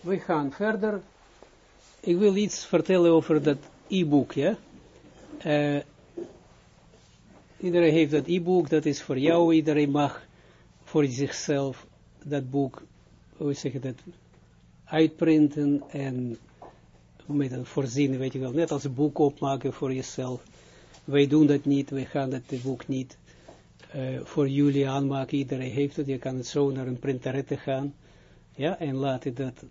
we gaan verder. Ik wil iets vertellen over dat e-book, ja. Uh, iedereen heeft dat e-book, dat is voor jou, iedereen mag voor zichzelf dat boek, hoe zeg je dat, uitprinten en met een voorzien, weet je wel, net als een boek opmaken voor jezelf. Wij doen dat niet, wij gaan dat boek niet uh, voor jullie aanmaken, iedereen heeft het, je kan het zo naar een printerette gaan, ja, en laat dat,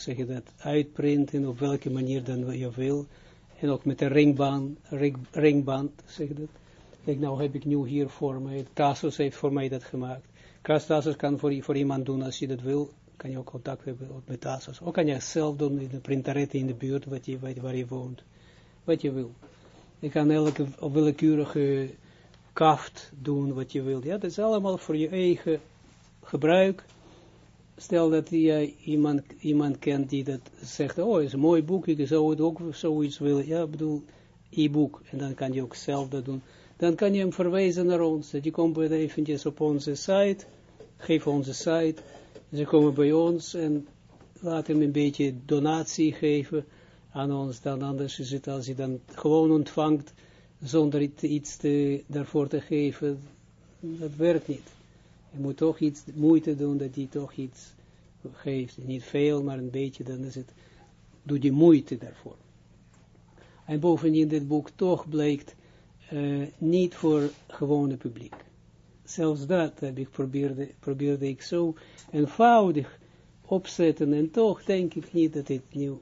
zeg je dat, uitprinten, op welke manier dan je wil, en ook met een ringband, ring, ringband, zeg je dat. Kijk, nou heb ik nu hier voor mij, Tassos heeft voor mij dat gemaakt. Tassos kan voor, voor iemand doen als je dat wil, kan je ook contact hebben met Tassos. Ook kan je zelf doen in de printerette in de buurt, wat je, waar je woont, wat je wil. Je kan elke willekeurige kaft doen wat je wilt. Ja, dat is allemaal voor je eigen gebruik. Stel dat jij iemand, iemand kent die dat zegt, oh, is een mooi boek, ik zou het ook zoiets willen. Ja, ik bedoel, e-book. En dan kan je ook zelf dat doen. Dan kan je hem verwijzen naar ons. Dat je komt eventjes op onze site, geef onze site. Ze komen bij ons en laat hem een beetje donatie geven aan ons. Dan anders is het als je dan gewoon ontvangt zonder iets te, daarvoor te geven, dat werkt niet. Je moet toch iets moeite doen dat die toch iets geeft. Niet veel, maar een beetje, dan is het, doe je moeite daarvoor. En bovendien dit boek toch blijkt uh, niet voor gewone publiek. Zelfs dat heb ik probeerde, probeerde ik zo eenvoudig opzetten en toch denk ik niet dat dit nieuw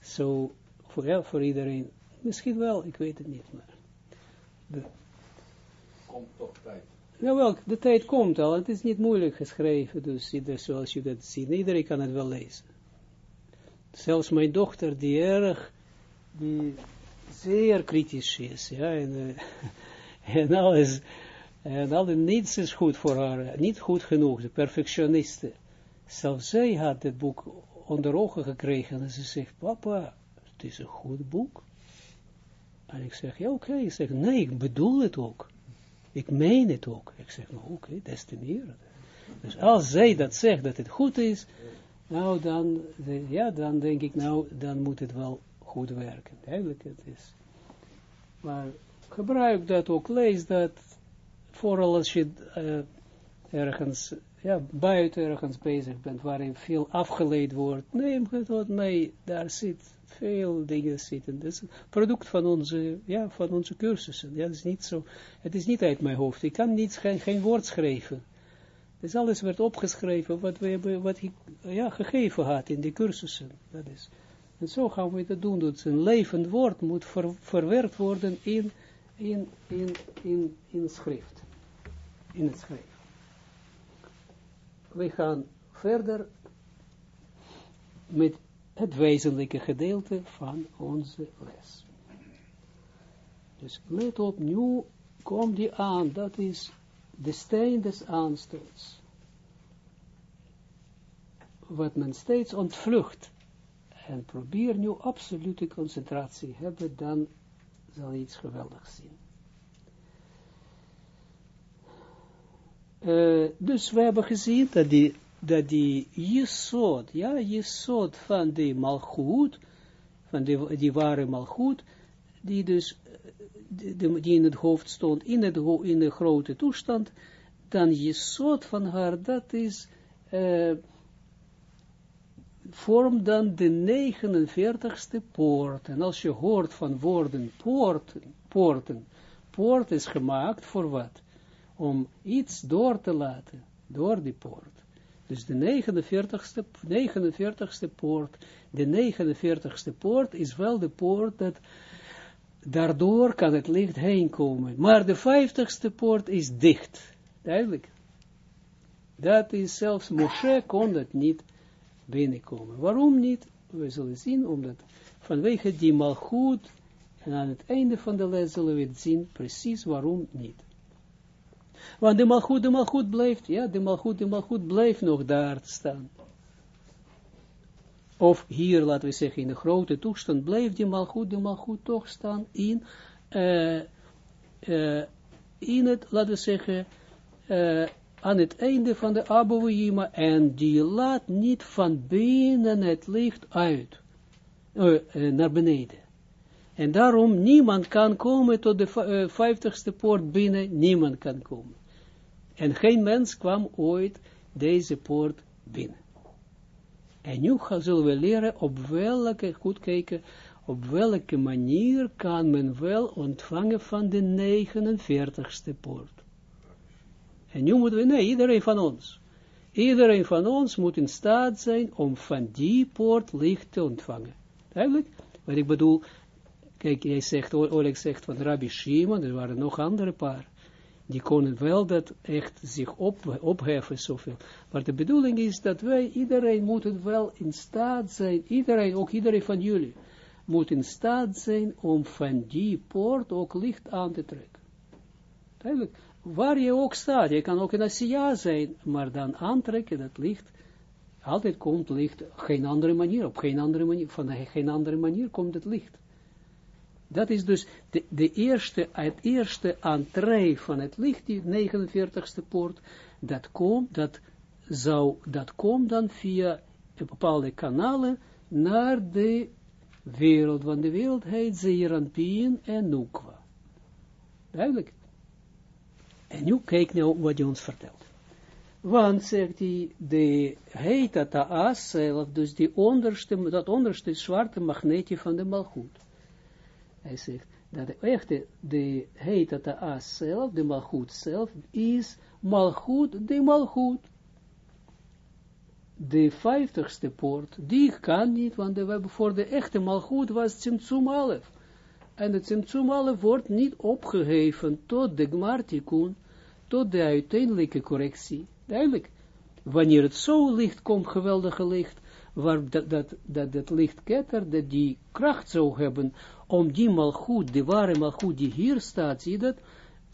zo voor, voor iedereen, misschien wel, ik weet het niet, maar de, komt toch tijd. Jawel, de tijd komt al. Het is niet moeilijk geschreven, dus, zoals je dat ziet. Iedereen kan het wel lezen. Zelfs mijn dochter, die erg, die zeer kritisch is, ja, en, uh, en alles, niets is goed voor haar, niet goed genoeg, de perfectioniste. Zelfs zij had het boek onder ogen gekregen en ze zegt, papa, het is een goed boek. En ik zeg, ja oké, ik zeg, nee, ik bedoel het ook. Ik meen het ook. Ik zeg, nou oké, okay. Dus als zij dat zegt, dat het goed is, nou dan, ja, dan denk ik, nou, dan moet het wel goed werken. Eigenlijk het is. Maar gebruik dat ook, lees dat, vooral als je uh, ergens, ja, buiten ergens bezig bent, waarin veel afgeleid wordt, neem het wat mee, daar zit veel dingen zitten. Dat is een product van onze, ja, van onze cursussen. Ja, dat is niet zo, het is niet uit mijn hoofd. Ik kan niet, geen, geen woord schrijven. Dus alles werd opgeschreven wat we hebben, wat ik ja, gegeven had in de cursussen. Dat is. En zo gaan we dat doen. Dat een levend woord moet ver, verwerkt worden in, in, in, in, in schrift. In het schrift. We gaan verder met het wezenlijke gedeelte van onze les. Dus let op, nu komt die aan, dat is de steen des aanstoots. Wat men steeds ontvlucht. En probeer nu absolute concentratie hebben, dan zal je iets geweldigs zien. Uh, dus we hebben gezien dat die dat die jesod, ja, jesod van de malchut, van de, die ware malchut, die dus, die in het hoofd stond, in, het, in de grote toestand, dan jesod van haar, dat is, uh, vormt dan de 49ste poort. En als je hoort van woorden poorten, poorten, poort is gemaakt voor wat? Om iets door te laten, door die poort. Dus de 49ste, 49ste poort, de 49ste poort is wel de poort dat daardoor kan het licht heen komen. Maar de 50ste poort is dicht. Duidelijk. Dat is zelfs Moshe kon dat niet binnenkomen. Waarom niet? We zullen zien, omdat vanwege die malgoed, en aan het einde van de les zullen we het zien, precies waarom niet. Want de malgoed, de malgoed blijft, ja, de malgoed, de malgoed blijft nog daar staan. Of hier, laten we zeggen, in de grote toestand, blijft die malgoed, de malgoed toch staan in, uh, uh, in het, laten we zeggen, uh, aan het einde van de Abouima en die laat niet van binnen het licht uit, naar beneden. En daarom niemand kan komen tot de vijftigste poort binnen, niemand kan komen. En geen mens kwam ooit deze poort binnen. En nu zullen we leren op welke, goed kijken, op welke manier kan men wel ontvangen van de 49ste poort. En nu moeten we, nee, iedereen van ons. Iedereen van ons moet in staat zijn om van die poort licht te ontvangen. Eigenlijk, wat ik bedoel, kijk, jij zegt, Oleg zegt van Rabbi Shimon, er waren nog andere paar die konden wel dat echt zich op, opheffen zoveel. Maar de bedoeling is dat wij, iedereen moet wel in staat zijn, iedereen, ook iedereen van jullie, moet in staat zijn om van die poort ook licht aan te trekken. Duidelijk, waar je ook staat, je kan ook in Asia zijn, maar dan aantrekken dat licht, altijd komt licht, geen andere manier, op geen andere manier, van geen andere manier komt het licht. Dat is dus de, de eerste, het eerste entree van het licht, die 49ste poort, dat komt, dat zou, dat komt dan via bepaalde kanalen naar de wereld, want de wereld heet Zeeranpien en Nukwa. Duidelijk. En nu kijk nou wat hij ons vertelt. Want, zegt hij, de heet Taas zelf, dus die onderste, dat onderste zwarte magneetje van de Malchut hij zegt, dat de echte, de heet dat de as zelf, de malgoed zelf, is malgoed de malgoed. De vijftigste poort, die kan niet, want de, voor de echte malgoed was Tsimtsum Alef. En het Tsimtsum Alef wordt niet opgeheven tot de Gmartikun, tot de uiteindelijke correctie. Duidelijk, wanneer het zo licht komt, geweldige licht, waar dat, dat, dat, dat lichtketter, dat die kracht zou hebben, om die malgoed, de ware malgoed die hier staat, zie dat?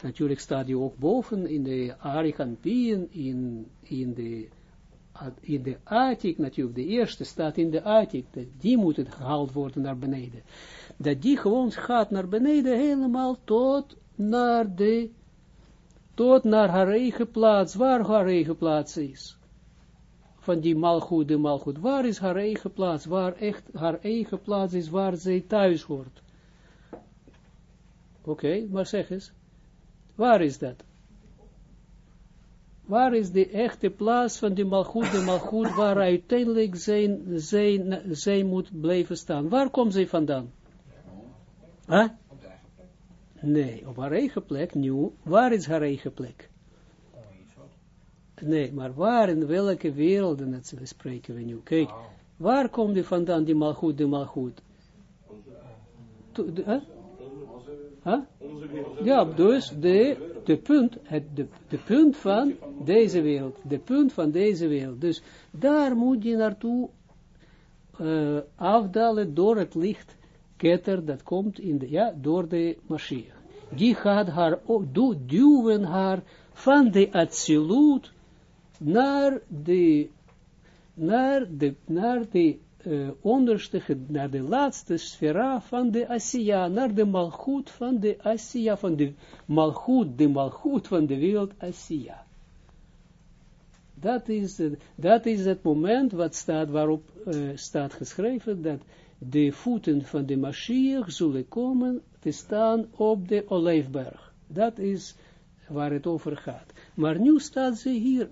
Natuurlijk staat die ook boven in de Arichampien, in, in de in de Atik, natuurlijk, de eerste staat in de dat die moet het gehaald worden naar beneden. Dat die gewoon gaat naar beneden, helemaal tot naar de, tot naar haar eigen plaats, waar haar eigen plaats is van die malgoed, de malgoed. Waar is haar eigen plaats? Waar echt haar eigen plaats is, waar zij thuis hoort? Oké, maar zeg eens. Waar is dat? Waar is de echte plaats van die malgoed, de malgoed, waar uiteindelijk zijn, zij, zij moet blijven staan? Waar komt zij vandaan? Huh? Nee, op haar eigen plek, nu. Waar is haar eigen plek? Nee, maar waar, in welke werelden het spreken we nu? Kijk, waar komt die vandaan, die malgoed, de malgoed? Huh? Huh? Ja, dus de, de punt, het, de, de punt van deze wereld, de punt van deze wereld. Dus daar moet je naartoe uh, afdalen door het licht, ketter, dat komt in de, ja, door de machine. Die gaat haar, duwen haar van de absolute naar de, naar de, naar de uh, onderste, naar de laatste sfera van de Asiya, naar de malgoed van de Asiya, van de malgoed, de malgoed van de wereld Asiya. Dat is, dat is het moment wat staat, waarop uh, staat geschreven, dat de voeten van de Mashiach zullen komen te staan op de Olijfberg. Dat is waar het over gaat. Maar nu staat ze hier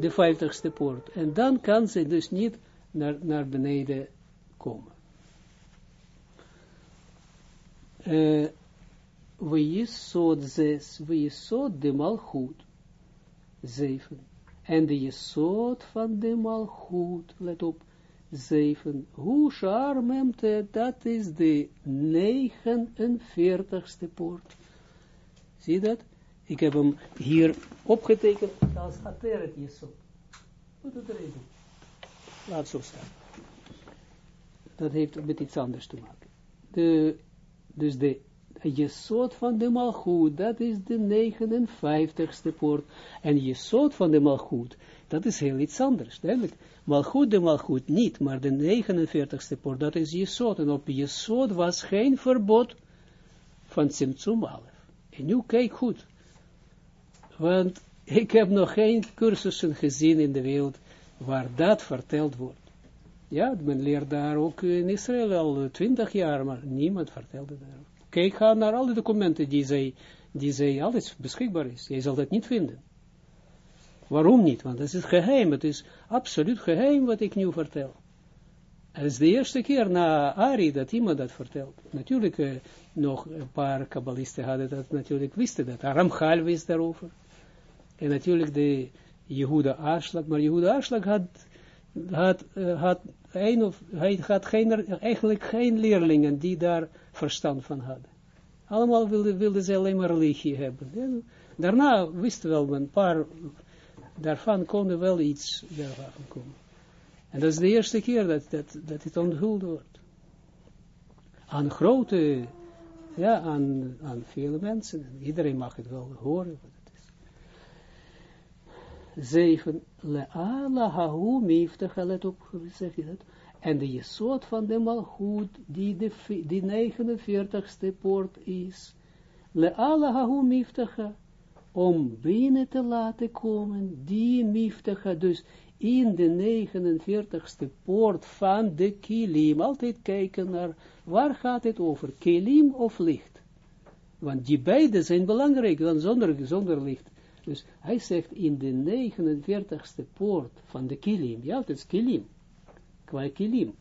de vijftigste poort. En dan kan ze dus niet naar, naar beneden komen. Uh, we jesod zes, we jesod de malchut, zeven. En de jesod van de malchut, let op, zeven. Hoe charmemte, dat is de 49ste poort. Zie dat? Ik heb hem hier opgetekend als ateret jesod. Doet er even? Laat zo staan. Dat heeft met iets anders te maken. De, dus de jesot van de malgoed, dat is de 59ste poort. En jesot van de malgoed, dat is heel iets anders, duidelijk. Malgoed de malgoed niet, maar de 49ste poort, dat is jesot. En op jesot was geen verbod van Tsimtsum Alef. En nu kijk goed. Want Ik heb nog geen cursussen gezien in de wereld waar dat verteld wordt. Ja, men leert daar ook in Israël al twintig jaar, maar niemand vertelde daar. Kijk, ga naar alle documenten die zij, die zij alles beschikbaar is. Je zal dat niet vinden. Waarom niet? Want het is geheim, het is absoluut geheim wat ik nu vertel. Het is de eerste keer na Ari dat iemand dat vertelt. Natuurlijk, uh, nog een paar kabbalisten hadden dat natuurlijk, wisten dat. Ramchal wist daarover. En natuurlijk de Jehuda Aarslag, maar Jehuda Aarslag had, had, uh, had, of, hij geen, eigenlijk geen leerlingen die daar verstand van hadden. Allemaal wilden, ze alleen maar religie hebben. En daarna wisten wel een paar, daarvan konden wel iets daarvan komen. En dat is de eerste keer dat, dat, dat het onthuld wordt. Aan grote, ja, aan, aan vele mensen. Iedereen mag het wel horen. Zeven, le'ala hahu miftacha, let op, zeg je dat? En de jesot van de malchut, die de, die 49ste poort is, le'ala hahu miftacha, om binnen te laten komen, die miftacha, dus in de 49ste poort van de kilim. Altijd kijken naar, waar gaat het over, kilim of licht? Want die beide zijn belangrijk, dan zonder, zonder licht. Dus hij zegt in de 49ste poort van de kilim, ja, het is kilim, qua kilim.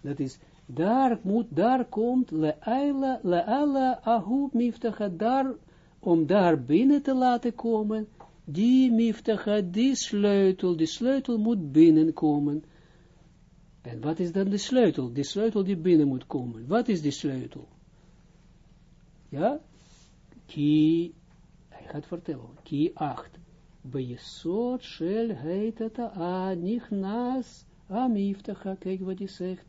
Dat is, daar moet, daar komt le'ala, ahu miftacha, daar, om daar binnen te laten komen, die miftacha, die sleutel, die sleutel moet binnenkomen. En wat is dan de sleutel? De sleutel die binnen moet komen. Wat is die sleutel? Ja? Ki, gaat vertellen, ki 8. Bejesot shel heitata a nichnas a miftacha. Kijk wat hij zegt.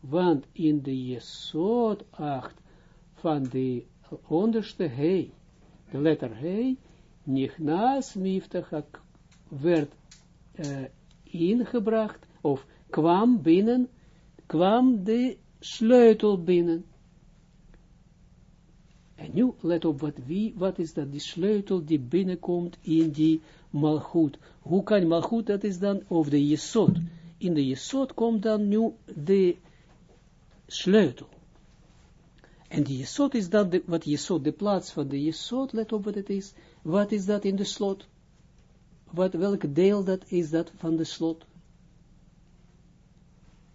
Want in de jesot 8 van de onderste he, de letter he, Nichnas miftachak werd uh, ingebracht, of kwam binnen, kwam de sleutel binnen. En nu, let op, wat, wie, wat is dat, die sleutel die binnenkomt in die malgoed. Hoe kan malgoed, dat is dan, of de jesot. In de jesot komt dan nu de sleutel. En die jesot is dan, de, wat jesot, de plaats van de jesot, let op wat het is, wat is dat in de slot? Wat, welke deel dat is dat van de slot?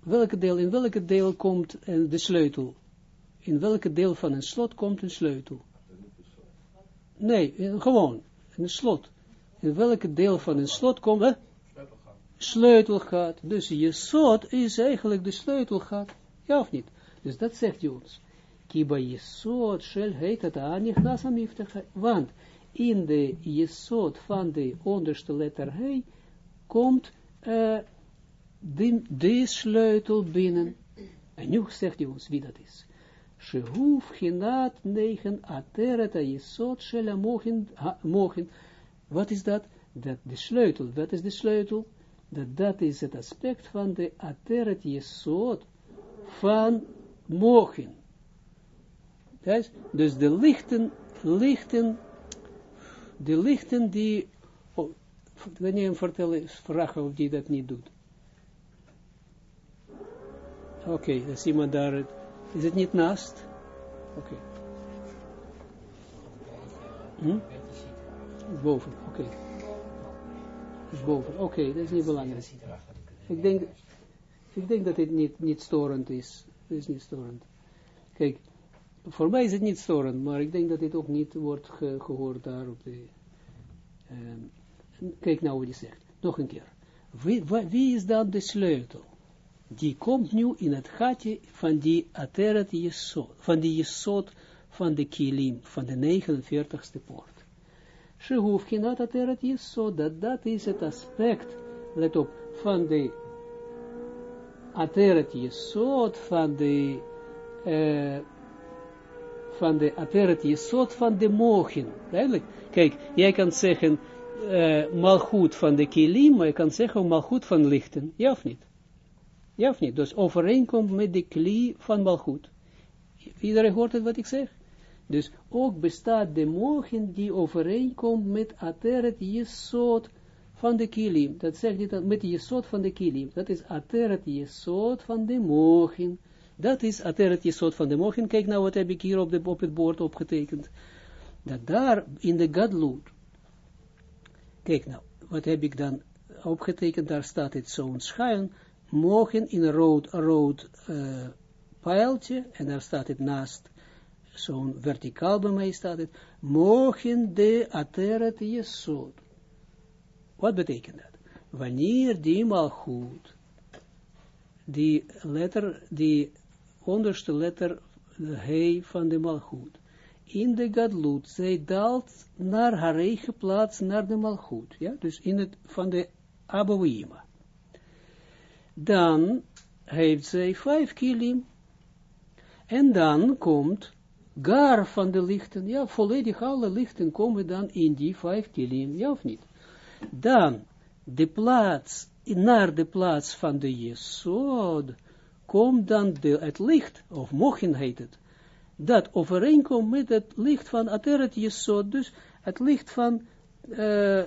Welke deel, in welke deel komt uh, de sleutel? In welke deel van een slot komt een sleutel? Nee, in, gewoon, een slot. In welke deel van een slot komt, hè? Sleutelgat. Dus je slot is eigenlijk de sleutelgat. Ja of niet? Dus dat zegt je ons. Kiba jesot shel heet het want in de jesot van de onderste letter He, komt uh, de, de sleutel binnen. En nu zegt hij ons wie dat is. Shehuf chinat negen ateret a jesot shela mochen. Wat is dat? Dat de sleutel. Wat is de sleutel? Dat dat is het aspect van de ateret jesot van mochen. Dus de lichten, lichten de lichten die, oh, wanneer hem vertellen, vragen of die dat niet doet. Oké, okay, is iemand daar, is het niet naast? Oké. Hm? Boven, oké. Boven, oké, dat is niet belangrijk. Ik denk, ik denk dat dit niet, niet storend is. Is niet storend. Kijk, voor mij is het niet storend, maar ik denk dat dit ook niet wordt ge gehoord daar op de... Uh, kijk nou wat hij zegt. Nog een keer. Wie, wie, is dan de sleutel? Die komt nu in het gatje van die ateret jesot, van die jesot van de kilim, van de 49ste poort. Shehuf kinat ateret jesot, dat dat is het aspect, let op, van de ateret jesot, van de... Uh, van de ateret soort van de. Duidelijk. Kijk, jij kan zeggen uh, malgoed van de kilim, maar je kan zeggen malgoed van lichten. Ja of niet? Ja of niet? Dus overeenkomt met de kli van malgoed. Iedereen hoort het wat ik zeg? Dus ook bestaat de mogen die overeenkomt met ateret jesot van de kilim. Dat zegt dan met jesot van de kilim. Dat is ateret jesot van de mogen. Dat is ateret jesot van de mogen. Kijk nou wat heb ik hier op, de, het bord opgetekend. Dat daar in de gadloed. Kijk nou, wat heb ik dan opgetekend? Daar staat het zo'n schuin. Mogen in een rood, rood uh, pijltje. En daar staat het naast zo'n verticaal bij mij staat het, mogen de ateret jesod. Wat betekent dat? Wanneer die malgoed, die letter, die onderste letter, de he van de malgoed, in de gadlut, zij daalt naar haar eigen plaats, naar de malgoed, ja, dus in het, van de abouima. Dan heeft zij vijf kilim, en dan komt gar van de lichten, ja, volledig alle lichten komen dan in die vijf kilim, ja of niet? Dan, de plaats, naar de plaats van de Jesod, komt dan de, het licht, of mochen heet het, dat overeenkomt met het licht van Ateret Jesod, dus het licht van, uh,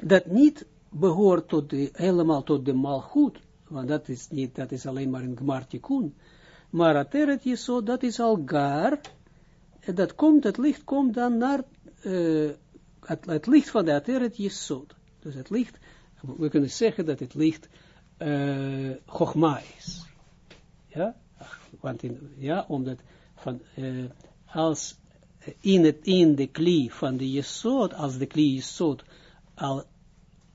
dat niet behoort tot de, helemaal tot de malgoed, want dat is niet, dat is alleen maar een gmartikun, maar ateret jesod, dat is al gar, en dat komt, het licht komt dan naar, uh, het, licht van de ateret jesod. Dus het licht, we kunnen zeggen dat het licht uh, chogma is. Ja, want in, ja, omdat van, uh, als in, het, in de kli van de jesod, als de kli jesod al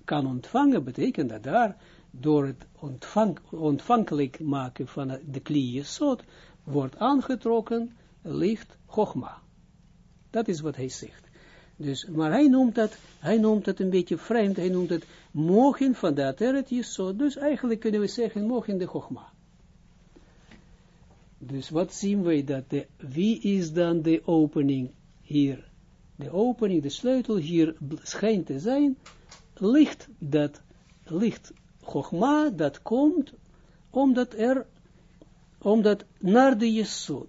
kan ontvangen, betekent dat daar door het ontvang, ontvankelijk maken van de klie zot, wordt aangetrokken licht Chogma. Dat is wat hij zegt. Dus, maar hij noemt dat, hij noemt dat een beetje vreemd, hij noemt het mogen van de Ateret dus eigenlijk kunnen we zeggen mogen de Chogma. Dus wat zien wij dat, de, wie is dan de opening hier? De opening, de sleutel hier schijnt te zijn, licht dat, licht Chogma, dat komt omdat er, omdat naar de Jesod.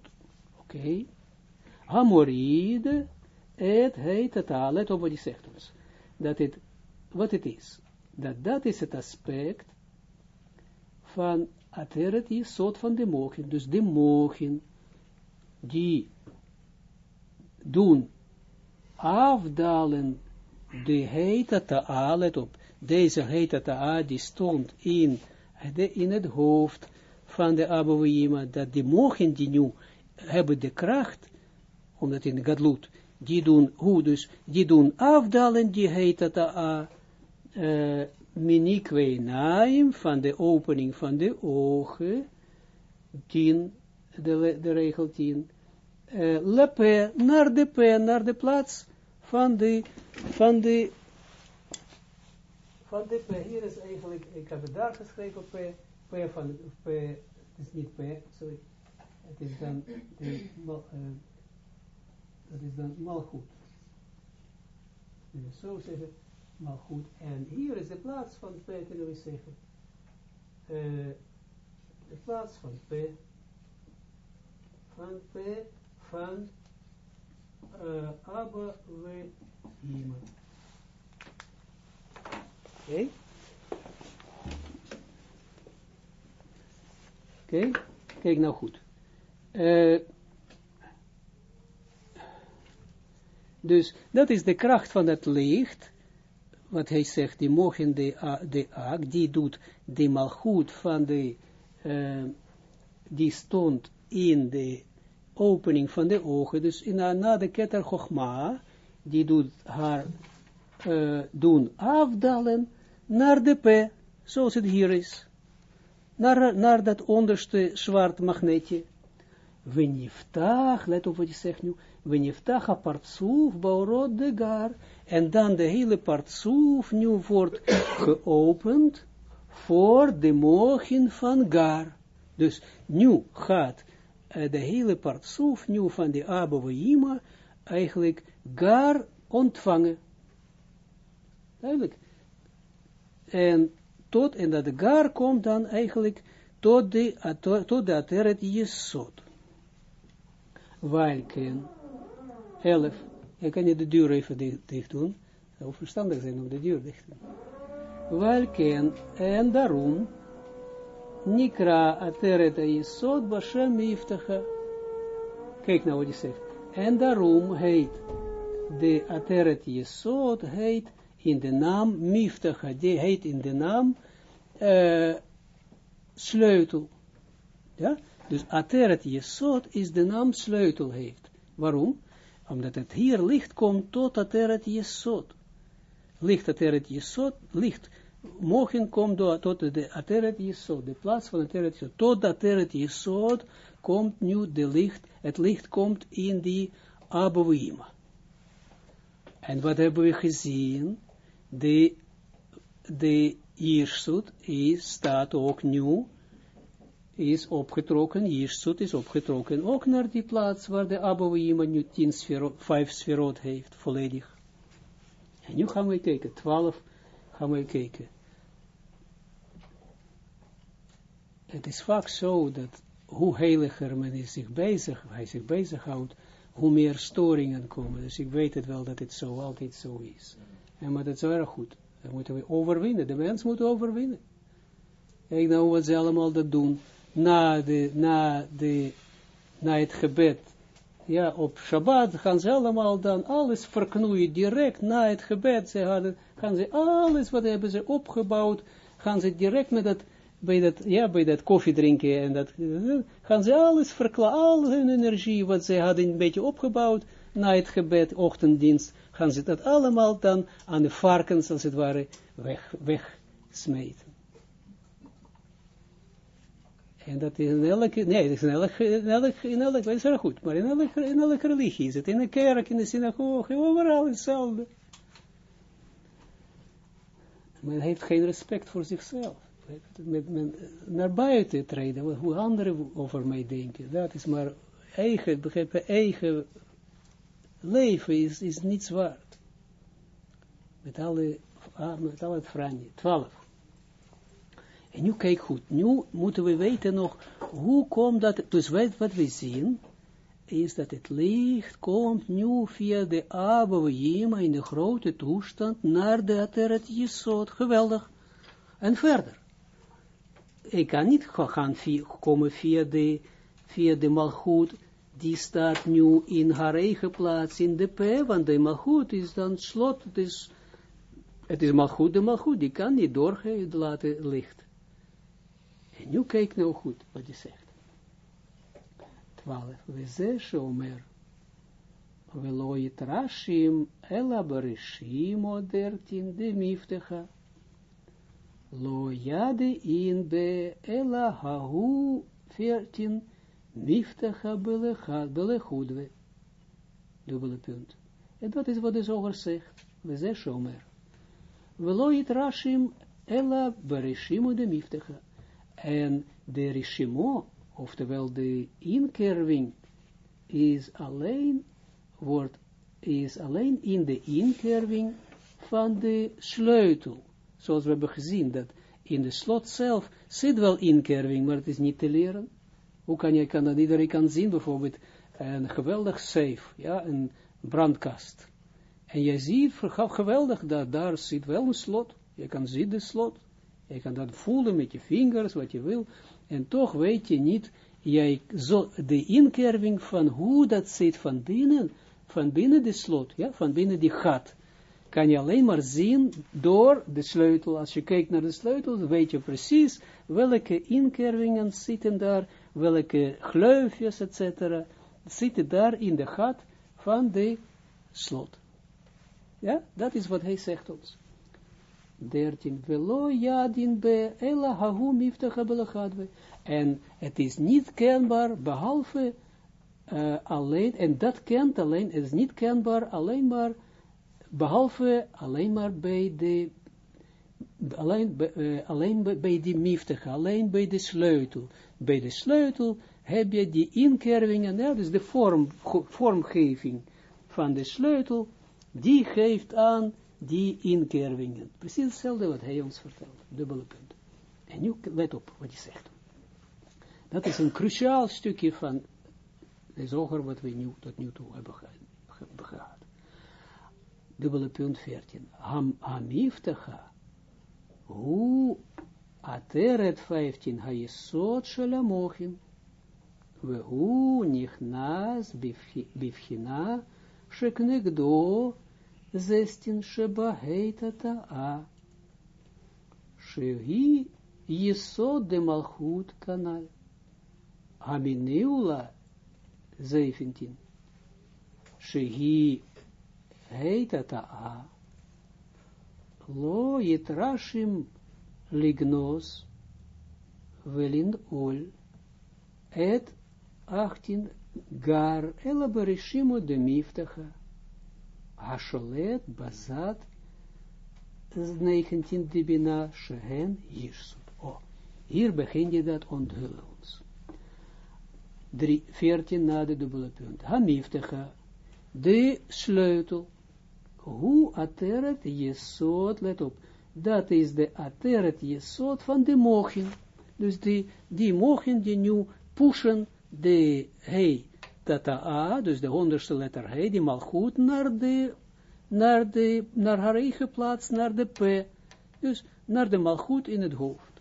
Oké. Okay. Hamoride, het heet het al, let op wat hij zegt ons. Dat het, wat het is. Dat dat is het aspect van Ateret Jesod van de mogen. Dus de mogen die doen afdalen de heet ta'a, let op, deze heet ta'a, die stond in, in het hoofd van de Abouima, dat die mogen die nu hebben de kracht, omdat in Gadlut, die doen, hoe dus, die doen afdalen, die heet ta'a, uh, minikwe naim, van de opening van de ogen, tien, de, de regel tien, uh, lepe, naar de pe, naar de plaats van de, van de, van de P. Hier is eigenlijk, ik heb het daar geschreven, P, P van, P, het is niet P, sorry, het is dan, de, uh, dat is dan malgoed. Dus zo zeggen, malgoed. En hier is de plaats van P, kunnen we zeggen. De plaats van P, van P, van uh, Abba we. Oké? Oké, kijk nou goed. Uh, dus dat is de kracht van het licht, wat hij zegt, die mogen de, de die doet de malgoed van de, uh, die stond in de opening van de ogen, dus in, na de Chochma, die doet haar uh, doen afdalen naar de P, zoals het hier is. Naar, naar dat onderste zwart magnetje. Weniftach, let op wat je zegt nu, Weniftach apartsoef baurot de gar, en dan de hele partsoef nu wordt geopend voor de mogen van gar. Dus nu gaat de hele partsoef nu van de Abba eigenlijk gar ontvangen. Duidelijk. En tot, en dat gar komt dan eigenlijk tot de, tot de ateret jesot. Welke 11. Je kan je de deur even dicht, doen. Het verstandig zijn om de deur dicht te doen. Welken, en daarom, Nikra ateret yesod bashem miftacha. Kijk nou wat hij zegt. En daarom heet de ateret yesod heet in de naam miftacha. Die heet in de naam sleutel. Ja? Dus ateret yesod is de naam sleutel heeft. Waarom? Omdat het hier licht komt tot ateret yesod. Licht ateret yesod, licht mogen komt door, tot de ateret yesod, de plaats van ateret yesod. Tot ateret yesod komt nu de licht, het licht komt in die abouima. En wat hebben we gezien? De, de Jirsut is, staat ook nu, is opgetrokken, Jirsut is opgetrokken ook naar die plaats waar de Abouima nu tien sferot, vijf sferot heeft, volledig. En nu gaan we kijken, twaalf gaan we kijken. Het is vaak zo dat hoe heiliger men is zich bezig, hij zich bezighoudt, hoe meer storingen komen. Dus ik weet het wel dat het zo altijd zo is. En maar dat is erg goed. Dan moeten we overwinnen. De mens moet overwinnen. Kijk nou wat ze allemaal dat doen. Na, de, na, de, na het gebed. Ja, op Shabbat gaan ze allemaal dan alles verknoeien. Direct na het gebed. Ze hadden, gaan ze alles wat hebben ze opgebouwd. Gaan ze direct met dat, bij dat, ja, bij dat koffie drinken. En dat, gaan ze alles verklaren. Al hun energie wat ze hadden een beetje opgebouwd. Na het gebed, ochtenddienst gaan ze dat allemaal dan aan de varkens, als het ware, weg, wegsmeten. En dat is in elke, nee, dat is in elke, in elke, in elke, is heel goed, maar in elke, in elke religie is het, in de kerk, in de synagoge, overal hetzelfde. Men heeft geen respect voor zichzelf. Met, met, naar buiten treden, hoe anderen over mij denken, dat is maar eigen, begrijpen, eigen leven is, is niets waard. Met alle, ah, met alle franje. Twaalf. En nu kijk goed, nu moeten we weten nog, hoe komt dat, dus wat we zien, is dat het licht komt nu via de Abouima in de grote toestand naar de Ateret Jesod, geweldig. En verder. Ik kan niet gaan via, komen via de, via de Malchut, die staat nu in haar eigen plaats in de P, want de malgoed is dan slot, is, het is malgoed de malgoed, die kan niet doorgeven laten licht. Nu kijk nou goed wat hij zegt. 12. We zeggen omer, we loit rashim, ela o dertin de miftecha, lo yade in be ela hahu 14, Miftacha belechudwe. Dubbele punt. En dat is wat de zoger zegt. We zeggen shomer. Veloit rashim ella bereshimo de miftacha. En de rishimo, oftewel de inkerving, is alleen, wordt, is alleen in de inkerving van de sleutel. Zoals we hebben gezien, dat in de slot zelf zit wel inkerving, maar het is niet te leren. Hoe kan je, kan dat iedereen kan zien, bijvoorbeeld, een geweldig safe, ja, een brandkast. En je ziet geweldig dat daar zit wel een slot. Je kan zien de slot. Je kan dat voelen met je vingers, wat je wil. En toch weet je niet, jij, zo, de inkerving van hoe dat zit van binnen, van binnen de slot, ja, van binnen die gat, kan je alleen maar zien door de sleutel. Als je kijkt naar de sleutel, weet je precies welke inkervingen zitten daar welke gleufjes, etc., zitten daar in de gat van de slot. Ja, dat is wat hij zegt ons. 13. Velo be ela hahu miftacha belachadwe. En het is niet kenbaar, behalve uh, alleen, en dat kent alleen, is niet kenbaar alleen maar, behalve alleen maar bij de, alleen, uh, alleen bij die miftacha, alleen bij de sleutel bij de sleutel heb je die inkervingen, ja, dus de vorm, vormgeving van de sleutel, die geeft aan die inkervingen. Precies hetzelfde wat hij ons vertelt, dubbele punt. En nu let op wat hij zegt. Dat is een cruciaal stukje van de zoger wat we nu tot nu toe hebben gehad. Dubbele punt 14. Ham, hamiftacha. Hu ateret 15. Hayesot shalamochin. Vehu nichnas bifchina sheknegdo zestin sheba heitata a. Shehi yesod de malchut kanal. Amineula 17. Shehi heitata a. Lo yitrashim lignos velin ol et 18 gar elaberishimo de miftacha hasholet bazat 19 dibina shehen jirsut. Oh, hier begin je dat onthullen ons. 14 na de dubbele punt. Hamiftacha, de sleutel. Hoe ateret jesot, let op, dat is de ateret jesot van de mochin. Dus die, die mochin die nu pushen de he tata a, dus de honderdste letter he, die mal goed naar de, naar de, naar haar eigen plaats, naar de p, dus naar de malgoed in het hoofd.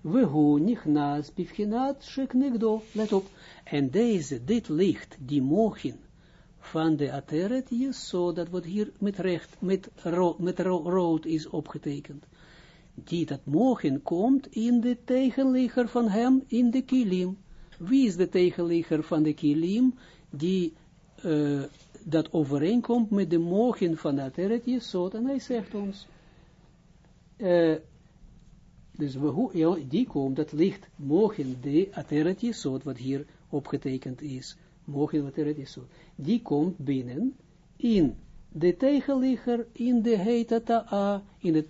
We hu nichnas bivchinat sheknegdo, let op, en deze, dit licht, die mogen van de ateret zo dat wordt hier met recht, met, ro, met ro, rood is opgetekend, die dat mogen komt in de tegenligger van hem, in de kilim, wie is de tegenligger van de kilim, die uh, dat overeenkomt met de mogen van dat Eret en hij zegt ons, uh, dus we, die komt, dat licht, mogen de Ateret Jesod, wat hier opgetekend is, mogen Jesod, die komt binnen in de tegenligger, in de Heitata A, in de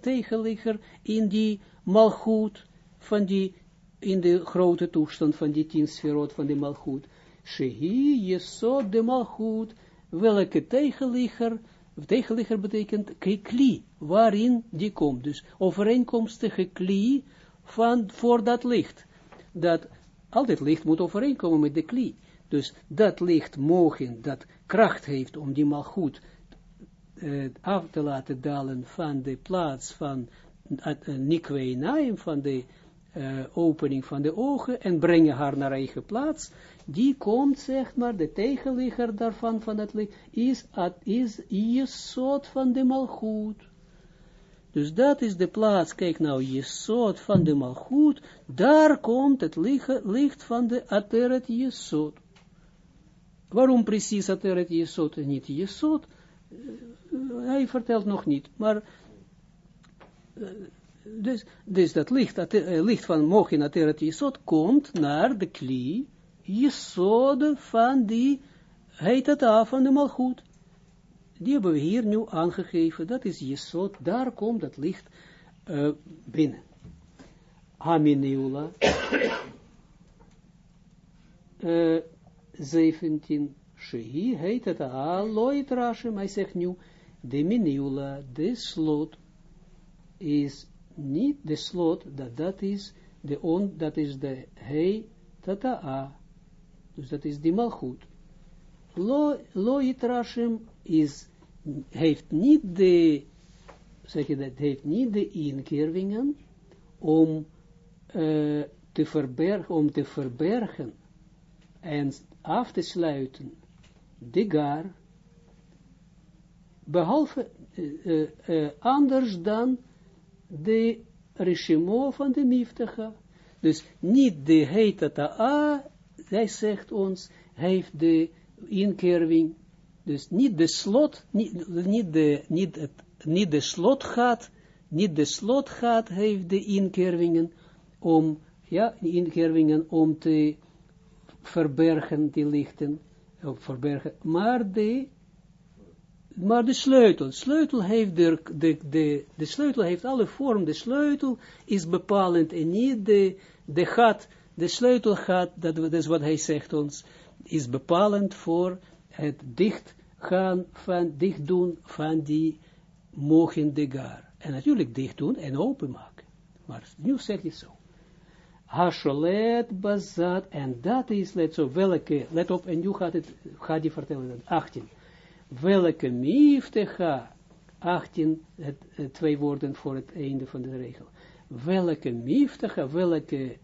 tegenligger, in die malgoed van die in de grote toestand van die tien sferot van de malchut. Shehi jesod de malchut, welke tegenligger, tegenligger betekent kli, waarin die komt. Dus overeenkomstige kli van, voor dat licht. Dat altijd licht moet overeenkomen met de kli. Dus dat licht mogen, dat kracht heeft om die malchut uh, af te laten dalen van de plaats van uh, Nikwe van de uh, opening van de ogen en brengen haar naar eigen plaats, die komt, zeg maar, de tegenligger daarvan, van het licht, is, at, is soort van de malgoed. Dus dat is de plaats, kijk nou, soort van de malgoed, daar komt het licht, van de ateret jesot. Waarom precies ateret jesot en niet jesot? Uh, hij vertelt nog niet, maar dus, dus dat licht, dat uh, licht van Mochin Ateret Jesod komt naar de kli, Jesod van die, heet het af van de Malchut. Die hebben we hier nu aangegeven, dat is Jesod, daar komt dat licht uh, binnen. Haminiula, uh, 17, Shehi heet het Aloit Rashem, hij zegt nu, de Miniula, de slot, is niet de slot, dat dat is de on, dat is de he, tata a. Dus dat is die malchut. Lo, lo is, heeft niet de, zeg je dat, heeft niet de inkervingen om uh, te verbergen, om te verbergen en af te sluiten de gar, behalve uh, uh, anders dan de regimo van de miftacha. Dus niet de heitata a, hij zegt ons, heeft de inkerving, dus niet de slot, niet, niet, de, niet, het, niet de slot gaat, niet de slot gaat, heeft de inkervingen om, ja, inkervingen om te verbergen die lichten, verbergen, maar de maar de sleutel, sleutel heeft de, de, de, de sleutel heeft alle vorm, de sleutel is bepalend en niet de, de gat, de sleutel gaat, dat, is wat hij zegt ons, is bepalend voor het dicht gaan van, dicht doen van die mogen de gar. En natuurlijk dicht doen en openmaken. Maar nu zeg je zo. Hasholet bazat, en dat is, let op, welke, let op, en nu gaat het, gaat die vertellen dat, 18. Welke miftecha, 18, het, het, twee woorden voor het einde van de regel. Welke miftecha, welke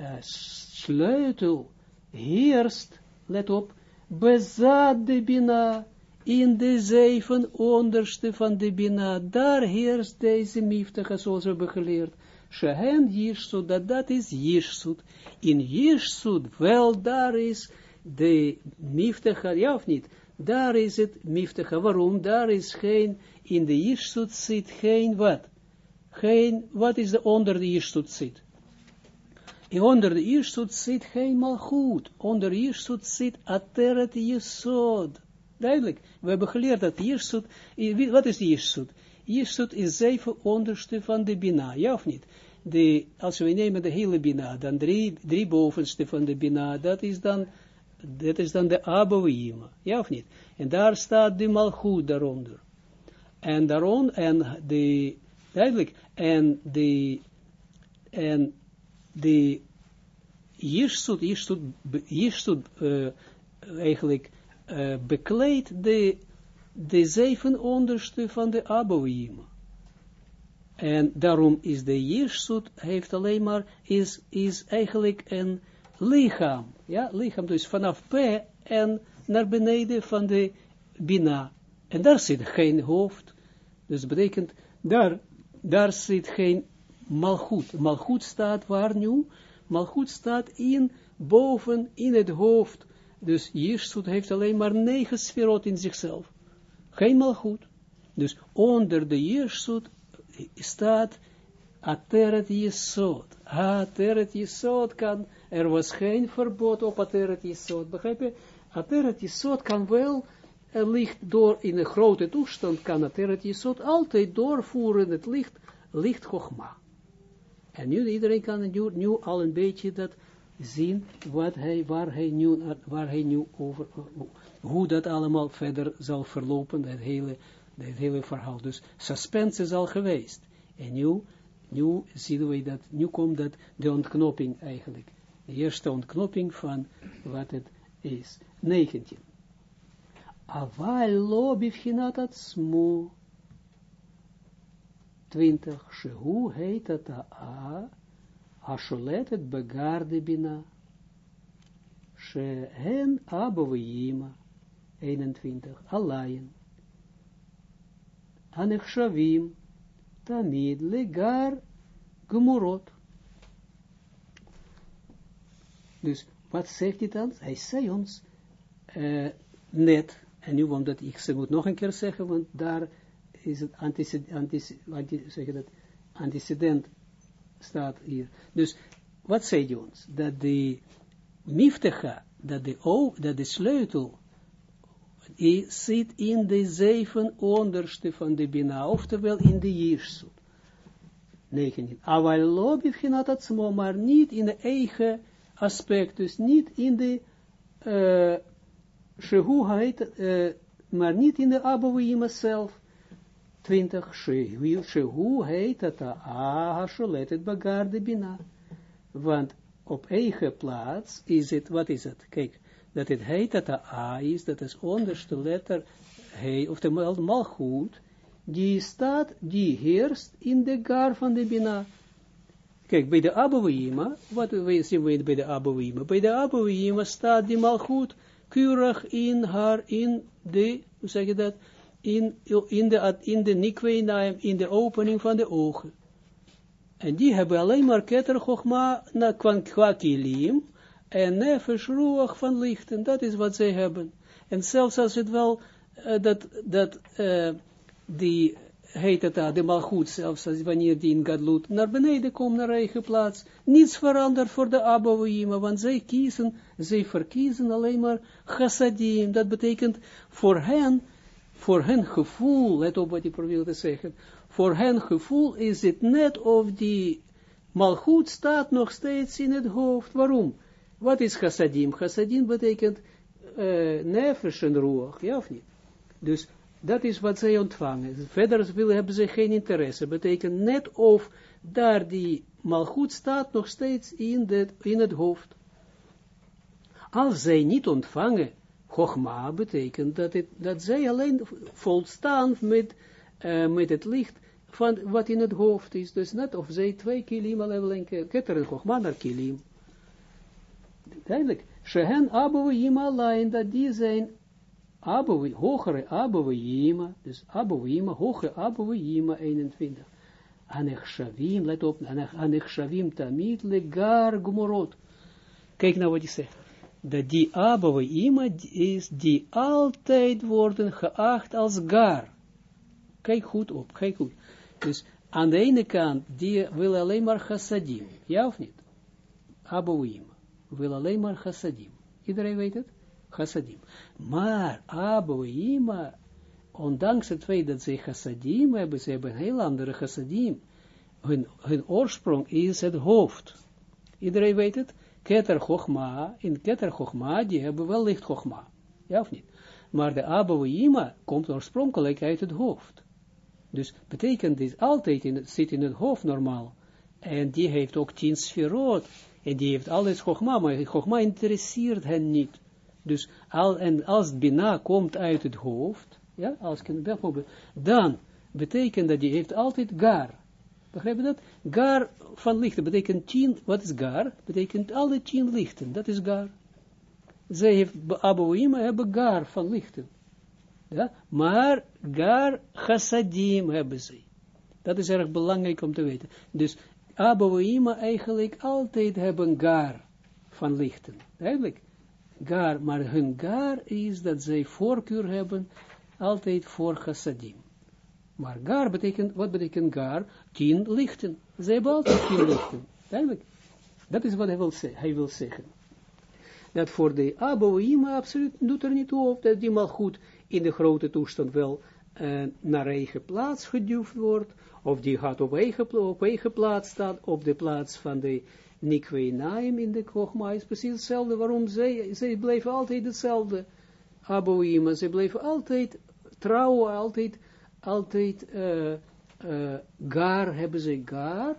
uh, sleutel heerst, let op, bezat de bina, in de zeven onderste van de bina, daar heerst deze miftecha, zoals we hebben geleerd. Shehen Jirsut, dat dat is Jirsut. In Jirsut, wel, daar is de Miftecha, ja of niet? Daar is het Miftecha. Waarom? Daar is geen, in de Jirsut zit geen wat? Geen, wat is er onder de Jirsut zit? Onder de Jirsut zit geen malgoed. Onder Jirsut zit Ateret Jesod. Duidelijk. We hebben geleerd dat Jirsut, wat is Jirsut? Jirsut is zeven onderste van de Bina, ja of niet? De, als we nemen de hele Bina, dan drie, drie bovenste van de Bina, dat is dan, dat is dan de Abouima, ja of niet? En daar staat de Malchut daaronder. En daarom, en de, duidelijk, en de, en de Jirsut, Jirsut, Jirsut eigenlijk uh, bekleedt de de zeven onderste van de Abouim. En daarom is de Jirsut, heeft alleen maar, is, is eigenlijk een lichaam. Ja, lichaam, dus vanaf P en naar beneden van de Bina. En daar zit geen hoofd. Dus betekent, daar, daar zit geen malgoed. Malgoed staat waar nu? Malgoed staat in, boven, in het hoofd. Dus Jirsut heeft alleen maar negen sferot in zichzelf. Geen goed. Dus onder de Jirsut staat Ateret Jesod. Ateret Jesod kan, er was geen verbod op Ateret Jesod. Begrijp je? Ateret Jesod kan wel het licht door, in een grote toestand kan Ateret Jesod altijd doorvoeren, het licht, licht Chogma. En nu iedereen kan nu, nu al een beetje dat zien, wat hij, waar, hij nu, waar hij nu over, hoe dat allemaal verder zal verlopen, het hele, het hele verhaal. Dus suspense is al geweest. En nu, nu zien we dat, nu komt dat de ontknoping eigenlijk. De eerste ontknoping van wat het is. 19. Aval lo bivchinat atzmo. 20. Shehu heet het a, asholet het begarde bina. Shehen abovima. 21, Alayin. Anechshavim, Tamid, Legar, Gemurot. Dus, wat zegt hij dan? Hij zei ons, uh, net, en nu omdat ik ze moet nog een keer zeggen, want daar is het antecedent, antice, zeg dat, antecedent staat hier. Dus, wat zei hij ons? Dat de miftecha, dat de, o, dat de sleutel zit in de zeven onderste van de Bina, oftewel in de Jirsut. 19. Aval lo dat maar niet in de eigen aspect, dus niet in de uh, maar niet in de Abouima zelf. 20. Shehu heet het Aha Sholet het Bagar de Bina. Want op eigen plaats is het, wat is het? Kijk, dat het heet dat A is, dat is onderste letter he, of de malgoed, die staat, die heerst in de gar van de Bina. Kijk, bij de Abouima, wat zien we bij de Abouima? Bij de Abouima staat die malgoed keurig in haar, in de, hoe zeg je dat, in, in de, in de nikwe, in de opening van de ogen. En die hebben alleen maar keter chogma, na en nefesh ruach van lichten, dat is wat zij hebben. En zelfs als het wel, uh, dat, dat uh, die, heet het de malgoed, zelfs als wanneer die in Gadlut naar beneden komt, naar eigen plaats, niets verandert voor de Abouima, want zij kiezen, zij verkiezen alleen maar chassadim, dat betekent voor hen, voor hun gevoel, let op wat ik probeer te zeggen, voor hen gevoel is het net of die malgoed staat nog steeds in het hoofd, waarom? Wat is chassadim? Chassadim betekent uh, nefesh en ruach, ja of niet? Dus dat is wat zij ontvangen. Verder willen, hebben ze geen interesse. Betekent net of daar die malgoed staat nog steeds in, de, in het hoofd. Als zij niet ontvangen, Chogma betekent dat, het, dat zij alleen volstaan met, uh, met het licht van wat in het hoofd is. Dus net of zij twee kilim alleen ketteren Chogma naar kilim. Duidelijk. Shehen Abouima alleen, dat die zijn Abou, hogere Abouima, dus Abouima, hoge Abouima 21. Anechshavim, let op, Anechshavim tamid legar gumorot. Kijk nou wat hij zegt. Dat die Abouima is, die altijd worden geacht als gar. Kijk goed op, kijk goed. Dus aan de ene kant, die wil alleen maar chassadim. Ja of niet? Abouima wil alleen maar chassadim. Iedereen weet het? Chassadim. Maar Ima, ondanks het feit dat ze chassadim hebben, ze hebben een heel andere chassadim. Hun, oorsprong is het hoofd. Iedereen weet het? Keter Chochma, in Keter Chochma, die hebben wel licht Chochma. Ja of niet? Maar de Ima komt oorspronkelijk uit het hoofd. Dus betekent dit altijd, in, zit in het hoofd normaal. En die heeft ook tien sferot. En die heeft alles Chogma, maar Chogma interesseert hen niet. Dus al, en als Bina komt uit het hoofd, ja, als dan betekent dat die heeft altijd gar. Begrijp je dat? Gar van lichten betekent tien, wat is gar? Betekent alle tien lichten, dat is gar. Zij heeft, Abouima hebben gar van lichten. Ja, maar gar chassadim hebben ze. Dat is erg belangrijk om te weten. Dus Abouima eigenlijk altijd hebben gar van lichten. Eigenlijk. Gar, maar hun gar is dat zij voorkeur hebben altijd voor chassadim. Maar gar betekent, wat betekent gar? Tien lichten. Zij hebben altijd tien lichten. Dat is wat hij wil, hij wil zeggen. Dat voor de Abouima absoluut doet er niet toe of dat die mal goed in de grote toestand wel uh, naar eigen plaats geduwd wordt, of die gaat op eigen, op eigen plaats staan, op de plaats van de Nikweinaim in de Kochma, is precies hetzelfde, waarom zij, zij bleven altijd hetzelfde, Aboïma, zij bleven altijd trouw, altijd, altijd uh, uh, gar, hebben ze gar,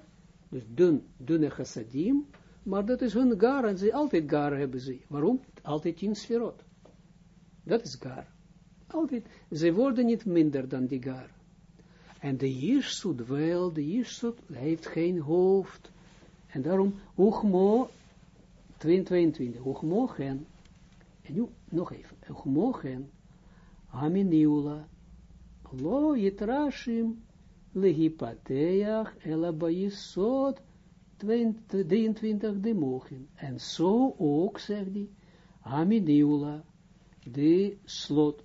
dus dun, dunne chassadim, maar dat is hun gar, en ze altijd gar hebben ze. Waarom? Altijd in sferot. Dat is gar. Altijd. Ze worden niet minder dan die gar. En de Jirsut wel, de Jirsut heeft geen hoofd. En daarom, Uchmo, 22, Uchmo gen, en nu nog even, Uchmo gen, Haminiula, Lo yitrashim, lehipateach, ela bayisot, 23 de mogen. En zo ook, zegt hij, Haminiula, de slot,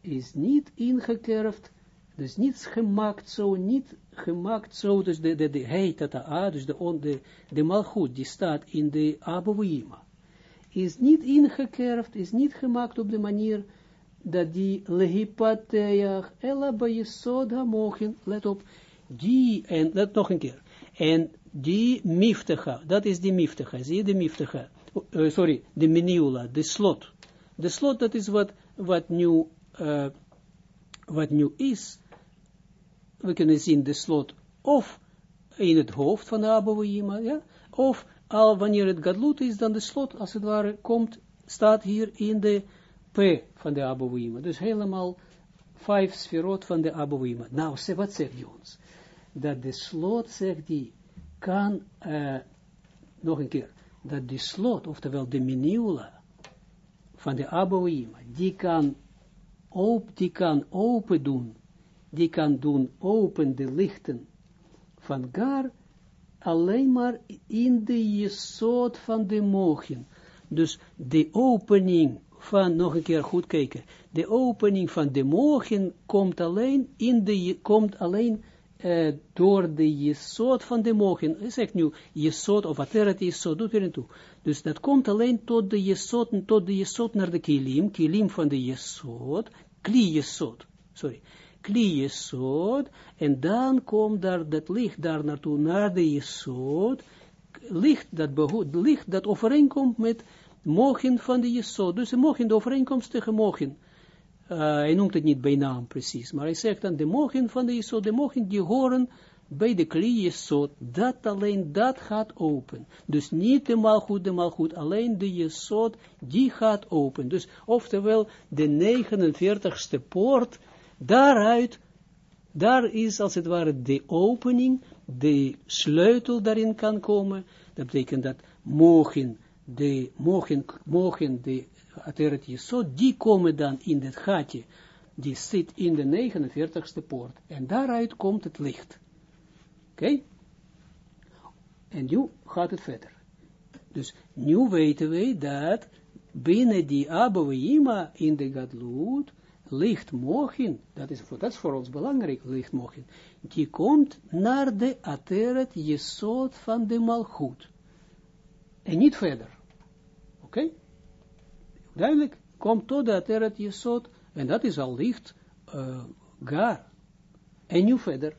is niet ingekerfd, dus niet gemaakt zo, niet gemaakt zo, dus de, de, de heitata, dus de, de, de malchut, die staat in de abouima, is niet ingekerfd, is niet gemaakt op de manier dat die lehipateach, ella bayesod mogen, let op, die, en let nog een keer, en die miftecha, dat is die miftecha, zie je de uh, sorry, de meniula, de slot, de slot, dat is wat, wat nu, uh, wat nu is, we kunnen zien de slot of in het hoofd van de Abouima, ja, of al wanneer het gadlut is, dan de slot, als het ware, komt, staat hier in de P van de Abouima. Dus helemaal vijf sferot van de Abouima. Nou, wat zegt hij ons? Dat de slot, zegt hij, kan, uh, nog een keer, dat de slot, oftewel de miniula van de Abouima, die kan, op, die kan open doen die kan doen open de lichten van Gar, alleen maar in de jesot van de mogen. Dus de opening van, nog een keer goed kijken, de opening van de mogen komt alleen, in de, komt alleen uh, door de jesot van de mogen. Ik zeg nu, jesot of ateret jesot, doet er toe. Dus dat komt alleen tot de jesot, tot de jesot naar de kilim, kilim van de jesot, kli jesot, sorry kli jesod, en dan komt daar dat licht daar naartoe, naar de jesod, licht dat, licht dat overeenkomt met mogen van de jesod, dus de mogen, de overeenkomstige mogen, uh, hij noemt het niet bij naam precies, maar hij zegt dan de mogen van de jesod, de mogen die horen bij de kli dat alleen dat gaat open. Dus niet de malgoed, de malgoed, alleen de jesot, die gaat open. Dus oftewel de 49ste poort, daaruit, daar is als het ware de opening, de sleutel daarin kan komen. Dat betekent dat mogen de, mogen, mogen de ateret jesot, die komen dan in het gaatje, die zit in de 49ste poort. En daaruit komt het licht. Oké? En nu gaat het verder. Dus nu weten wij dat binnen die Abouima in de Gadlut, licht mogen, dat is, dat is voor ons belangrijk, licht mogen, die komt naar de ateret jesot van de malchut. En niet verder. Oké? Duidelijk, komt tot de ateret jesot, en dat is al licht, uh, gar. En nu verder.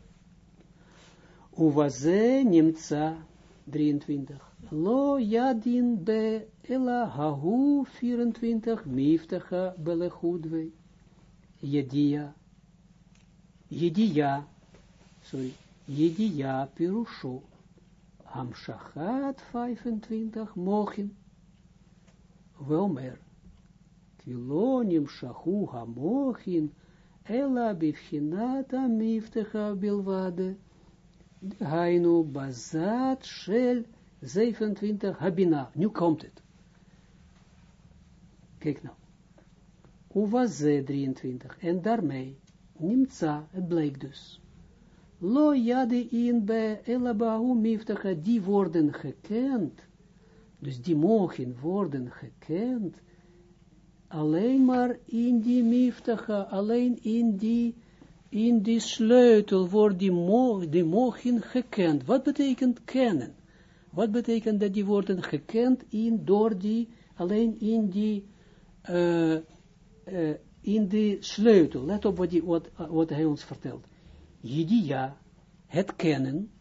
Uwaze nimtza 23. Lo yadin be ela hahu 24 miftacha belechudwe. Yedia. Yedia. Sorry. Yedia pirusho. Amshachat 25 mochin. Welmer. Kilonim shahu hamochin. Ela bifchinata miftacha bilvade. Hainu bazat shel 27 habina. Nu komt het. Kijk nou. Uwaze 23. En daarmee, nimtza, het blijkt dus. Lo yade in be elabahu miftacha, die worden gekend. Dus die mogen worden gekend. Alleen maar in die miftacha, alleen in die in die sleutel wordt die, mo mogen gekend. Wat betekent kennen? Wat betekent dat die worden gekend in, door die, alleen in die, uh, uh, in die sleutel. Let op wat, die, wat, wat hij ons vertelt. Jidia, het kennen,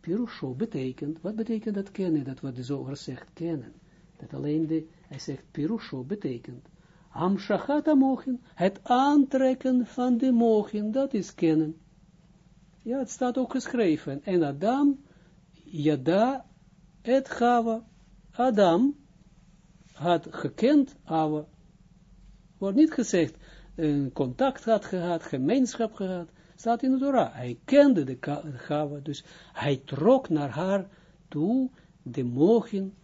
Pirusho betekent, wat betekent dat kennen, dat wat de zoger zegt, kennen. Dat alleen de, hij zegt, Pirusho betekent, Amshachata mogen, het aantrekken van de mogen, dat is kennen. Ja, het staat ook geschreven. En Adam, Yada, et Chava. Adam had gekend Ava. Wordt niet gezegd, een contact had gehad, gemeenschap gehad. Staat in de Torah. Hij kende de Chava, dus hij trok naar haar toe de mogen,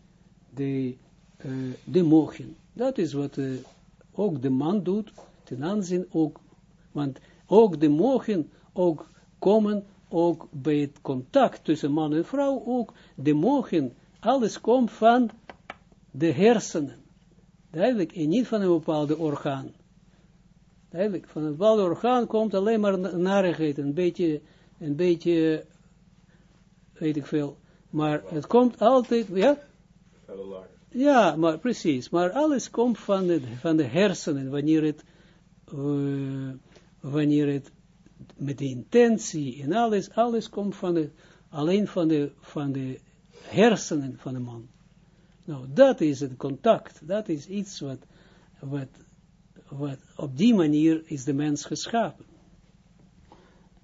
de, uh, de mogen. Dat is wat... Uh, ook de man doet, ten aanzien ook, want ook de mogen ook komen, ook bij het contact tussen man en vrouw, ook de mogen, alles komt van de hersenen. Duidelijk, en niet van een bepaalde orgaan. Duidelijk, van een bepaalde orgaan komt alleen maar narigheid, een beetje, een beetje, weet ik veel, maar het komt altijd, ja? Ja, maar precies. Maar alles komt van de, van de hersenen, wanneer het, uh, wanneer het met de intentie en alles, alles komt van de, alleen van de, van de hersenen van de man. Nou, dat is het contact. Dat is iets wat, wat, wat op die manier is de mens geschapen.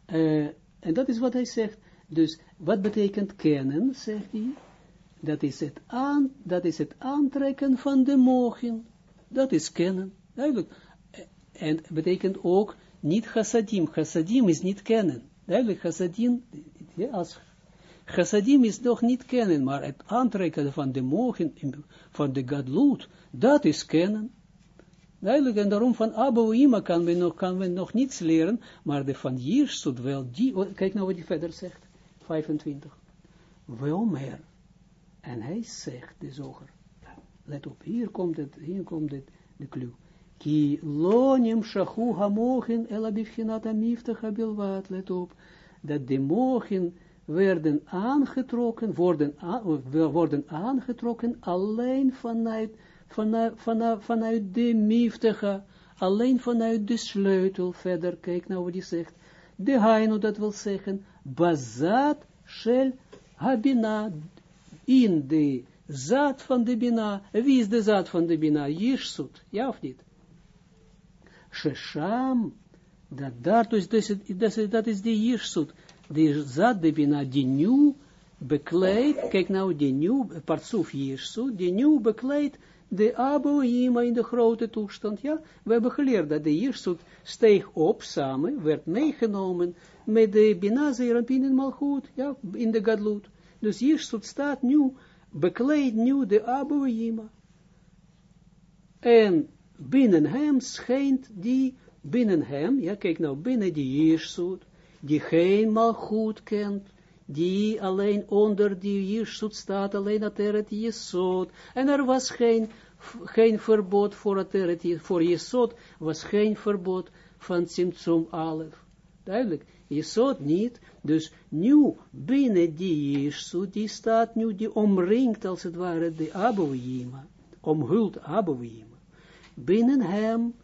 Uh, en dat is wat hij zegt. Dus, wat betekent kennen, zegt hij? dat is het, aan, dat is het aantrekken van de mogen. Dat is kennen. Duidelijk. En betekent ook niet chassadim. Chassadim is niet kennen. Duidelijk, chassadim, als chassadim is nog niet kennen, maar het aantrekken van de mogen, van de gadloed, dat is kennen. Duidelijk, en daarom van Abu Ima kan men nog, kan men nog niets leren, maar de van Jirsut wel, die, kijk nou wat hij verder zegt, 25. Wel meer. En hij zegt, de zoger, let op, hier komt het, hier komt het, de clue. Ki lonim shachu hamochen elabifchinata miftacha bilvat, let op, dat de mogen werden aangetrokken, worden, worden aangetrokken alleen vanuit, vanuit, vanuit, de miftacha, alleen vanuit de sleutel, verder, kijk nou wat hij zegt, de haino, dat wil zeggen, bazat shel habina, in de zaad van de Bina. Wie is de zaad van de Bina? Jirsut, ja of niet? Shesham, dat daar, dus dat is, dat is de Jirsut. De zat de bina, die nu bekleed, kijk nou, die nu, partsuf Jesu, die nu bekleed de Aboima in de grote toestand, ja, we hebben geleerd dat de Jirsut steeg op samen, werd meegenomen met de Bina Zeranpin in Malchut, ja, in de Gadlut. Dus Jirsut staat nu, bekleed nu de Aboima. En binnen hem schijnt die, binnen hem, ja, kijk nou, binnen die Jirsut, die geen Malchut kent, die alleen onder die Jirsut staat, alleen het Jesod, en er was geen, geen verbod voor het er voor Jesod, was geen verbod van Simtsum Alef. Duidelijk, Jesod niet, dus nu binnen die Jirsut, die staat nu, die omringt als het ware de Abouima, omhult Abouima. Binnen hem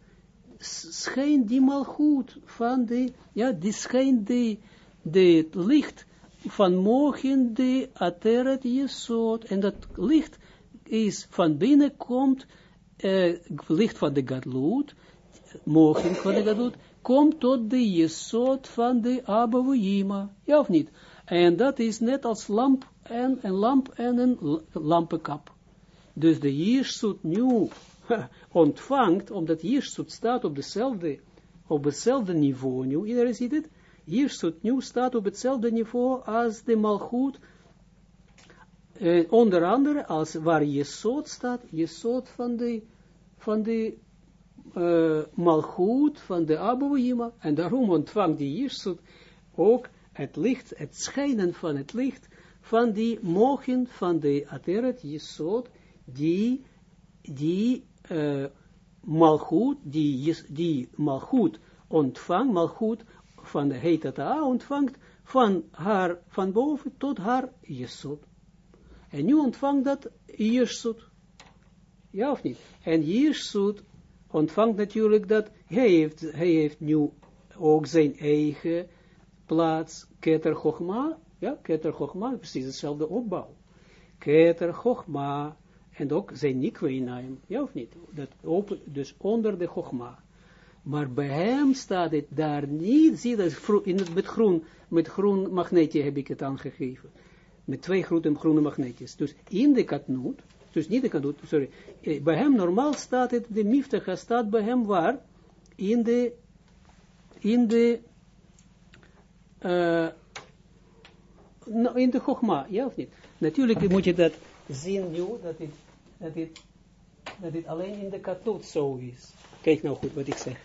schijnt die malgoed van de, ja, die schijnt de, de licht van morgen de ateret jesot, en dat licht is van binnen komt, uh, licht van de gadloed, morgen van de gadloed, komt tot de jesot van de abouima, ja of niet? En dat is net als lamp en een lamp en een lampenkap. Dus de jesot nu ontvangt, omdat jesot staat op dezelfde, op hetzelfde niveau. Nu, iedereen ziet het, Jirsut nu staat op hetzelfde niveau als de Malchut, eh, onder andere als waar Jesod staat, Jesod van de, van de uh, Malchut, van de Abouima, en daarom ontvangt die Jirsut ook het licht, het schijnen van het licht, van die mogen van de Ateret Jesod, die, die uh, die, die Malchut ontvangt, Malchut van de Hetata ontvangt van haar, van boven tot haar Jesod. En nu ontvangt dat Jesod. Ja of niet? En Jesod ontvangt natuurlijk dat, hij heeft, hij heeft nu ook zijn eigen plaats, Keter Chochma, ja, Keter Chochma, precies hetzelfde opbouw. Keter Chochma, en ook zijn Nikweinaim, ja of niet? Dat open, dus onder de Chochma. Maar bij hem staat het daar niet, zie dat in het, met groen, met groen magneetje heb ik het aangegeven. Met twee groene, groene magneetjes. Dus in de katnoot, dus niet de katnoot, sorry, eh, bij hem normaal staat het, de miftige staat bij hem waar? In de, in de, uh, in de chogma, ja of niet? Natuurlijk moet je dat zien nu, dat het, dat het, dat het alleen in de katnoot zo is. Kijk nou goed wat ik zeg.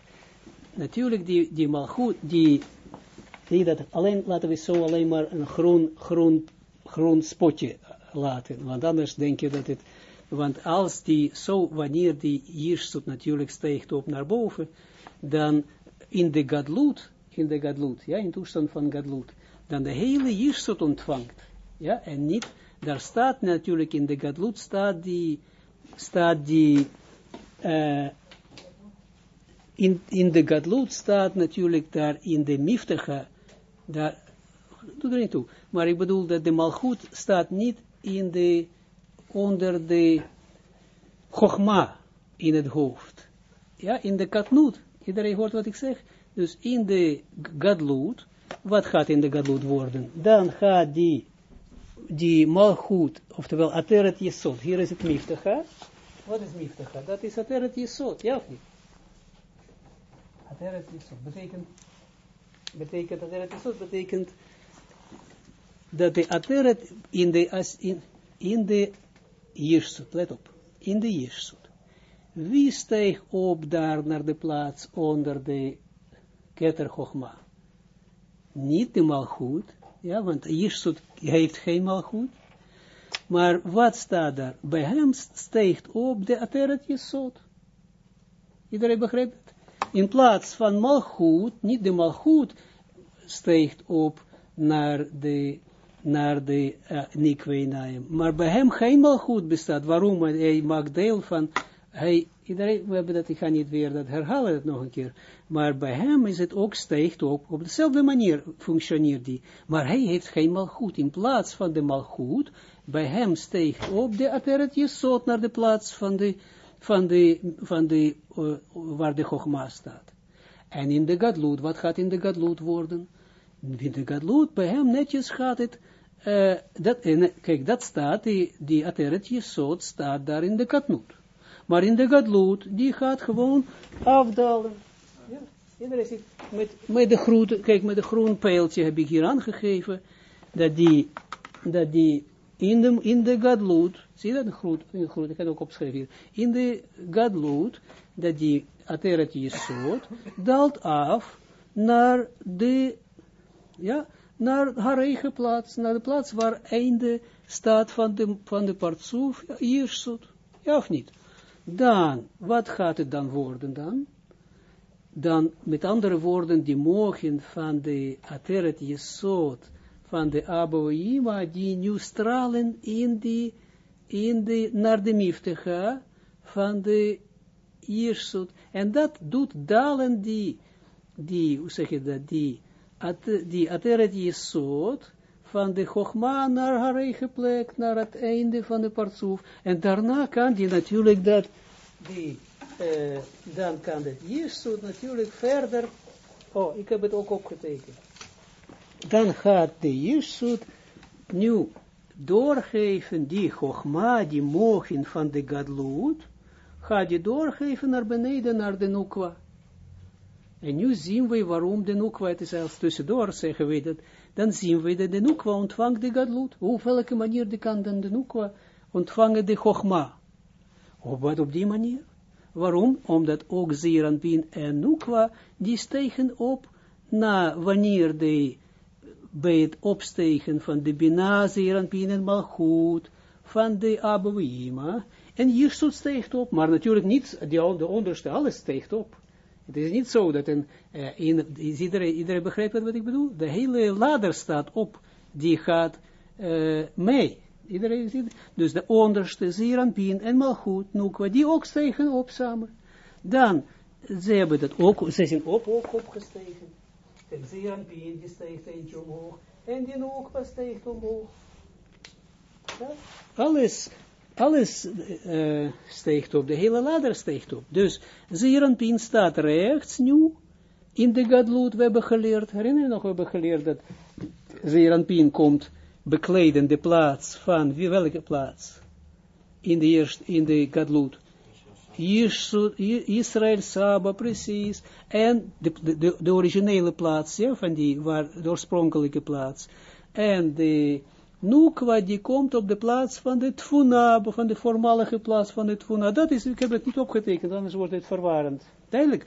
Natuurlijk die, die malgoed, die, die dat alleen, laten we zo alleen maar een groen, groen, groen spotje laten, want anders denk je dat het, want als die zo, wanneer die jirsut natuurlijk steekt op naar boven, dan in de gadlut, in de gadlut, ja, in toestand van gadlut, dan de hele jirsut ontvangt, ja, en niet, daar staat natuurlijk in de gadlut, staat die, staat die, uh, in, in de Gadlut staat natuurlijk daar in de Miftige, daar, doe er niet toe, maar ik bedoel dat de Malchut staat niet in de, onder de Chogma in het hoofd. Ja, in de Katnut, iedereen hoort wat ik zeg, dus in de Gadlut, wat gaat in de Gadlut worden? Dan gaat die, die Malchut, oftewel Ateret Yesod, hier is het Miftige, wat is Miftige? Dat is Ateret Yesod, ja of niet? Ateret Yisod betekent, betekent Ateret Yisod betekent dat de Ateret in de, in, in de Jirsut, let op, in de Jirsut. Wie steeg op daar naar de plaats onder de Keter? Niet de Malchut, ja, want Jirsut heeft geen Malchut. Maar wat staat daar? Bij hem steegt op de Ateret Yesod. Iedereen begrijpt het? in plaats van malgoed, niet de malgoed steekt op naar de, naar de uh, maar bij hem geen malgoed bestaat. Waarom? Hij maakt deel van, hij, iedereen, we hebben dat, ik ga niet weer dat herhalen het nog een keer, maar bij hem is het ook steekt op, op dezelfde manier functioneert die, maar hij heeft geen malgoed. In plaats van de malgoed, bij hem steekt op de ateret jesot naar de plaats van de van de, van de, uh, waar de Chogma staat. En in de Gadlut, wat gaat in de Gadlut worden? in de gadloed, bij hem netjes gaat het, uh, dat, en, kijk, dat staat, die, die ateret jesot staat daar in de katnoot. Maar in de gadloed, die gaat gewoon afdalen. Ja, iedereen ziet, met, met de groen, kijk, met de groen pijltje heb ik hier aangegeven, dat die, dat die in de, in de gadloed, zie je dat, groet, in groet, ik kan ook opschrijven hier, in de gadloed, dat die ateret jesot daalt af naar de, ja, naar haar eigen plaats, naar de plaats waar einde staat van de, van de partsoef, Jirsut, ja of niet? Dan, wat gaat het dan worden dan? Dan, met andere woorden, die mogen van de Ateret Jesod, van de Aboima, die nu stralen in die, in de, naar de Miftecha, van de Jirsut. En dat doet dalen die, die, hoe zeg je dat, die at, die ateret jesot, van de Chogma naar haar eigen plek, naar het einde van de partsoef. En daarna kan die natuurlijk dat, die, uh, dan kan het jesot natuurlijk verder, oh, ik heb het ook opgetekend. Dan gaat de jesot nu doorgeven die Chogma, die mogen van de Gadlut, gaat je doorgeven naar beneden, naar de Nukwa. En nu zien we waarom de Nukwa, het is als tussendoor zeggen we dat, dan zien we dat de Nukwa ontvangt de Gadlut. Op welke manier de kan dan de Nukwa ontvangen de Chogma? Op wat op die manier? Waarom? Omdat ook Zeranpin en Nukwa, die stegen op na wanneer de, bij het opstegen van de Bina, Zeranpin en Malchut, van de Abouima, en Jirsut steegt op, maar natuurlijk niet, de onderste, alles steegt op. Het is niet zo dat in, is iedereen, iedereen begrijpt wat ik bedoel? De hele ladder staat op, die gaat uh, mee. Dus de onderste, Zeranpien en Malchut, Nukwa, die ook stegen op samen. Dan, ze hebben dat ook, ze zijn op, ook opgestegen. De Zeranpien, die steegt eentje omhoog, en die Nukwa steegt omhoog. Alles alles uh, steekt op, de hele ladder steekt op. Dus Zeranpin staat rechts nu, in de Gadlut, we hebben geleerd, herinner je nog, we hebben geleerd dat Zeranpin komt bekleden de plaats van, wie, welke plaats? In de, eerste, in de Gadlut. Israël Saba, precies, en de, de, de originele plaats, ja, van die, waar, de oorspronkelijke plaats, en de Nukwa die komt op de plaats van de Tfuna, van de voormalige plaats van de Tfuna. Dat is, ik heb het niet opgetekend, anders wordt het verwarrend. Duidelijk.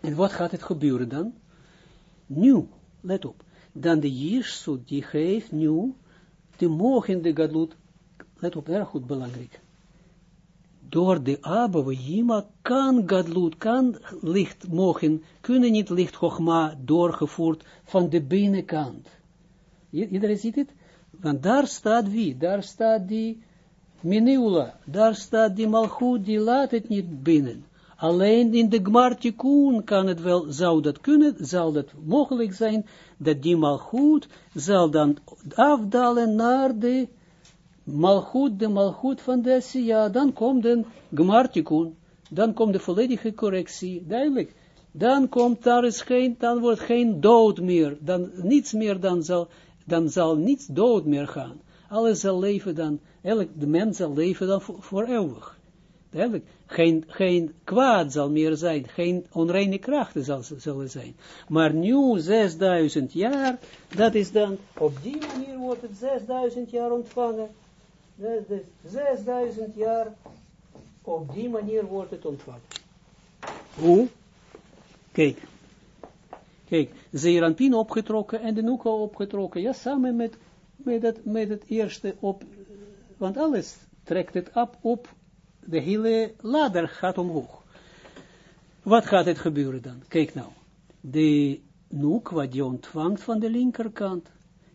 En wat gaat het gebeuren dan? Nu, let op. Dan de Jirsut die geeft nu de mogen de Gadlut, let op, erg goed belangrijk. Door de Abba Yima kan Gadlut, kan licht mogen, kunnen niet licht Chogma doorgevoerd van de binnenkant. Iedereen ziet het? Want daar staat wie? Daar staat die Miniula, daar staat die Malchut, die laat het niet binnen. Alleen in de Gmartikun kan het wel, zou dat kunnen, zal dat mogelijk zijn, dat die Malchut zal dan afdalen naar de Malchut, de Malchut van de Asiya, dan komt de Gmartikun, dan komt de volledige correctie, duidelijk. Dan komt, daar is geen, dan wordt geen dood meer, dan niets meer dan zal dan zal niets dood meer gaan. Alles zal leven dan, elk de mens zal leven dan voor, eeuwig. Geen, geen kwaad zal meer zijn, geen onreine krachten zal, zullen zijn. Maar nu 6000 jaar, dat is dan, op die manier wordt het 6000 jaar ontvangen. Dus 6000 jaar, op die manier wordt het ontvangen. Hoe? Kijk, Kijk, Zeeranpien opgetrokken en de Nuka opgetrokken. Ja, samen met, met, het, met het eerste op, want alles trekt het op, op, de hele ladder gaat omhoog. Wat gaat het gebeuren dan? Kijk nou, de Nukwa die ontvangt van de linkerkant,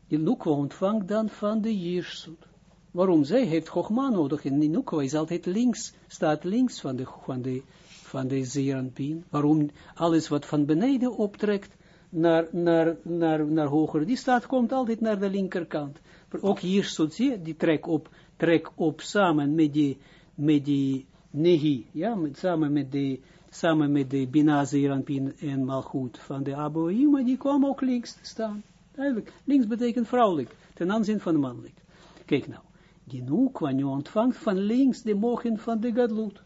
die Nukwa ontvangt dan van de Jirsut. Waarom? Zij heeft Chogma nodig en die Nukwa is altijd links, staat links van de, van de, van de. Waarom? Alles wat van beneden optrekt, naar, naar, naar, naar hoger. Die staat komt altijd naar de linkerkant. Ook hier zult je, die trek op, trek op samen met die, met die nehi, ja, met, samen met die samen met de Bina Zeranpin en Malchut van de Aboïma, die kwam ook links te staan. Duidelijk, links betekent vrouwelijk, ten aanzien van mannelijk. Kijk nou, die Nukwa nu ontvangt van links de mogen van de Gadlut.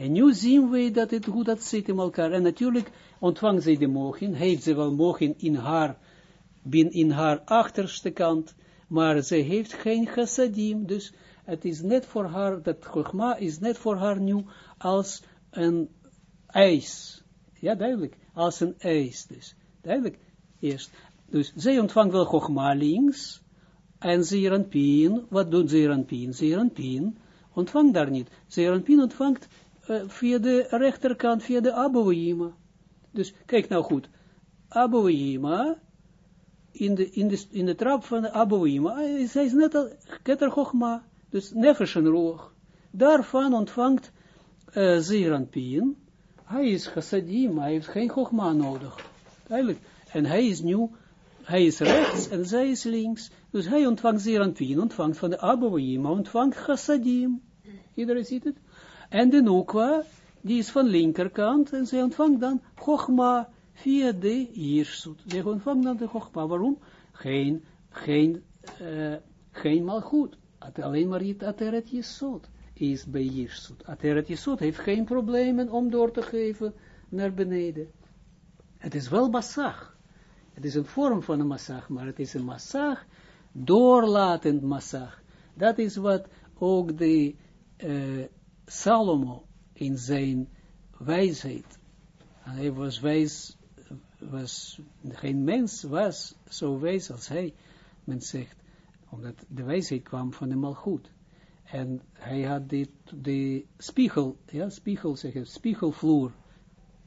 En nu zien we dat het goed dat zit in elkaar. En natuurlijk ontvangt zij de mogen, heeft ze wel mogen in haar, bin in haar achterste kant, maar ze heeft geen chassadim, dus het is net voor haar, dat chogma is net voor haar nu als een ijs. Ja, duidelijk, als een ijs dus. Duidelijk, eerst. Dus zij ontvangt wel chogma links, en Zeranpien, wat doet Zeranpien? Zeranpien ontvangt daar niet. Zeranpien ontvangt uh, via de rechterkant, via de Abouima. Dus kijk nou goed. Abouima, in de, in de, trap van de Abouima, zij is net al Keter Chochma, dus Nefesh en. Daarvan ontvangt uh, Zeranpien. Hij is chassadim, hij heeft geen Chochma nodig. Duidelijk. En hij is nu hij is rechts en zij is links. Dus hij ontvangt Zeranpien, ontvangt van de Abouima, ontvangt Chassadim. Iedereen ziet het? En de Nukwa, die is van linkerkant, en zij ontvangt dan Chogma via de Jirsut. Zij ontvangt dan de Chogma. Waarom? Geen, geen, uh, geen malgoed. Alleen maar Ateret Jesod is bij Jirsut. Ateret Jesod heeft geen problemen om door te geven naar beneden. Het is wel basach. Het is een vorm van een massag, maar het is een massag, doorlatend massag. Dat is wat ook de uh, Salomo in zijn wijsheid, hij was wijs, was, geen mens was zo wijs als hij, men zegt, omdat de wijsheid kwam van de malgoed. En hij had de, de spiegel, ja, spiegel zeggen, spiegelvloer,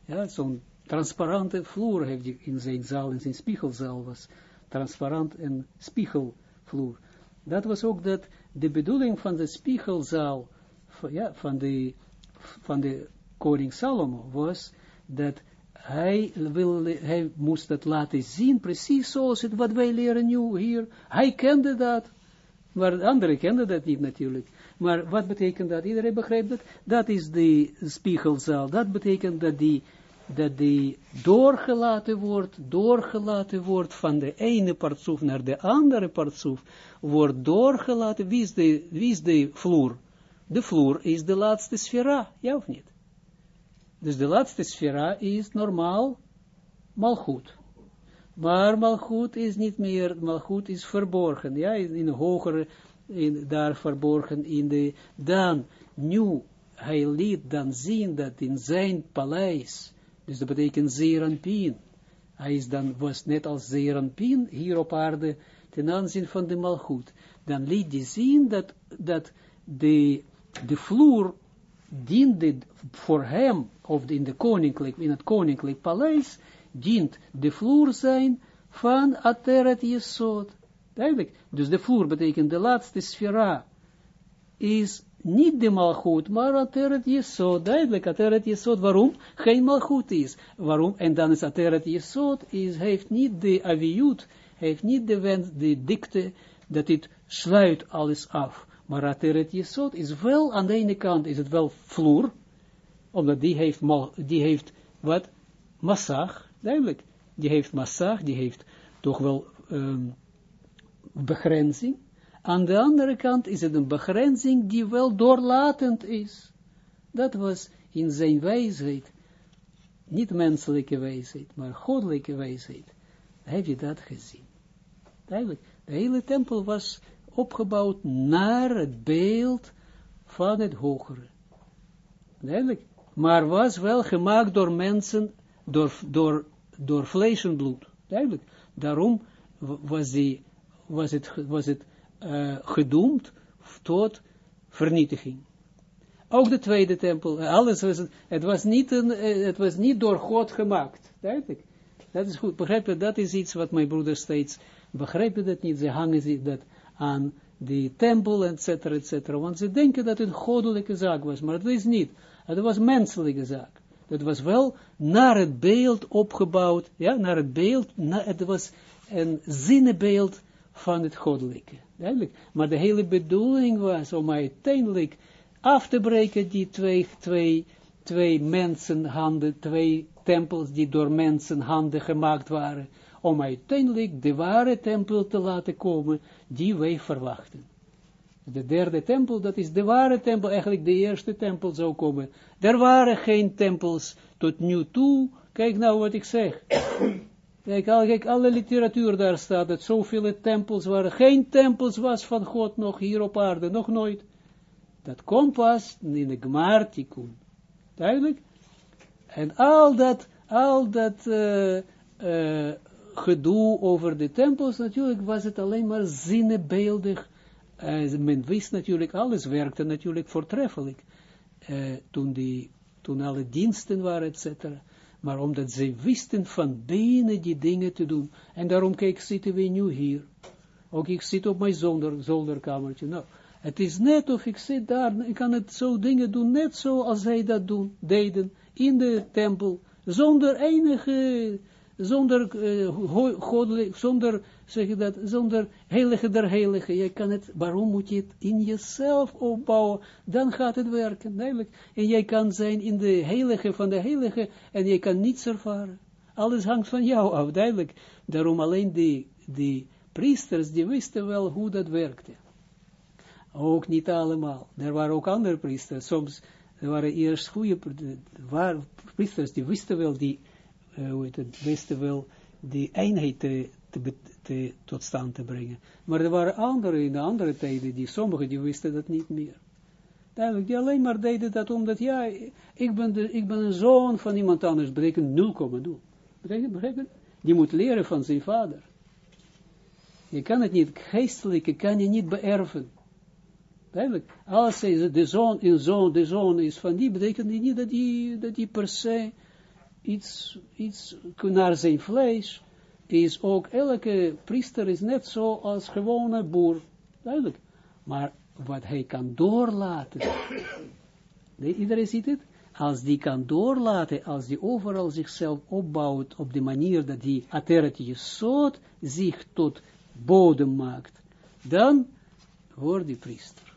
ja, zo'n transparante vloer heeft hij in zijn zaal, in zijn spiegelzaal was transparant en spiegelvloer. Dat was ook dat de bedoeling van de spiegelzaal ja, van, de, van de koning Salomo was dat hij, wil, hij moest dat laten zien, precies zoals het wat wij leren nu hier. Hij kende dat, maar anderen kenden dat niet natuurlijk. Maar wat betekent dat? Iedereen begrijpt dat? Dat is de spiegelzaal. Dat betekent dat die dat die doorgelaten wordt, doorgelaten wordt van de ene partsoef naar de andere partsoef, wordt doorgelaten, wie is de, wie is de vloer? De vloer is de laatste sfera, ja of niet? Dus de laatste sfera is normaal malgoed. Maar malgoed is niet meer, malgoed is verborgen, ja, in, hogere, in, daar verborgen in de, dan, nu, hij liet dan zien dat in zijn paleis, dus dat betekent Zeranpien. Hij is dan, was net als Zeranpien hier op aarde ten aanzien van de Malchut. Dan liet hij zien dat, dat de, de vloer diende voor hem, of in, de koninklijk, in het koninklijk paleis, dient de vloer zijn van Ateret Yesod. Duidelijk. Dus de vloer betekent de laatste sfera, is niet de malgoed, maar Ateret Yesod, duidelijk, Ateret Yesod, waarom? Geen malgoed is. Waarom? En dan is Ateret Yesod, is, heeft niet de aviut, heeft niet de wens, de dikte, dat het sluit alles af. Maar Ateret Yesod is wel, aan de ene kant is het wel vloer, omdat die heeft, die heeft wat? Massag, duidelijk. Die heeft massag, die heeft toch wel um, begrenzing, aan de andere kant is het een begrenzing die wel doorlatend is. Dat was in zijn wijsheid, niet menselijke wijsheid, maar goddelijke wijsheid. Heb je dat gezien? Duidelijk, de hele tempel was opgebouwd naar het beeld van het hogere. Duidelijk, maar was wel gemaakt door mensen, door, door, door vlees en bloed. Duidelijk, daarom was, die, was, het, was het uh, gedoemd tot vernietiging. Ook de tweede tempel, alles was, het was niet, een, eh, het was niet door God gemaakt. Duidelijk. Dat is goed, begrijp je, dat is iets wat mijn broeder steeds, begrijpen dat niet, ze hangen zich dat aan die tempel, et cetera, et cetera, want ze denken dat het een goddelijke zaak was, maar het is niet. Het was menselijke zaak. Het was wel naar het beeld opgebouwd, ja, naar het beeld, het was een zinnebeeld van het goddelijke. Duidelijk. Maar de hele bedoeling was om uiteindelijk af te breken die twee, twee twee mensenhanden, twee tempels die door mensenhanden gemaakt waren, om uiteindelijk de ware tempel te laten komen, die wij verwachten. De derde tempel, dat is de ware tempel, eigenlijk de eerste tempel zou komen. Er waren geen tempels tot nu toe, kijk nou wat ik zeg. Kijk, al, kijk, alle literatuur daar staat, dat zoveel tempels waren, geen tempels was van God nog hier op aarde, nog nooit. Dat komt pas in de Gmartikun. Duidelijk? En al dat, al dat uh, uh, gedoe over de tempels, natuurlijk was het alleen maar zinnebeeldig. Uh, men wist natuurlijk, alles werkte natuurlijk voortreffelijk. toen, die, toen alle diensten waren, et cetera. Maar omdat ze wisten van binnen die dingen te doen. En daarom, kijk, zitten we nu hier. Ook ik zit op mijn zolder, zolderkamertje. Nou, het is net of ik zit daar, ik kan het zo dingen doen, net zo als zij dat doen, deden, in de tempel, zonder enige, zonder uh, goddelijk, zonder, zeg je dat, zonder heilige der heilige. Je kan het, waarom moet je het in jezelf opbouwen? Dan gaat het werken, duidelijk. En jij kan zijn in de heilige van de heilige, en je kan niets ervaren. Alles hangt van jou af, duidelijk. Daarom alleen die, die priesters, die wisten wel hoe dat werkte. Ook niet allemaal. Er waren ook andere priesters. Soms waren eerst goede priesters die wisten wel die, uh, hoe het, wisten wel die eenheid te, te, tot stand te brengen. Maar er waren anderen in de andere tijden, die sommigen die wisten dat niet meer. Duidelijk, die alleen maar deden dat omdat, ja, ik ben, de, ik ben een zoon van iemand anders, betekent 0,0. Betekent, betekent, die moet leren van zijn vader. Je kan het niet, geestelijke kan je niet beërven. Duidelijk. Als de zoon in zoon, de zoon is van die, betekent niet dat die, dat die per se iets, iets naar zijn vlees is ook, elke priester is net zo als gewone boer. Duidelijk. Maar wat hij kan doorlaten, iedereen ziet het, als die kan doorlaten, als die overal zichzelf opbouwt op de manier dat die ateretje zoot zich tot bodem maakt, dan wordt die priester.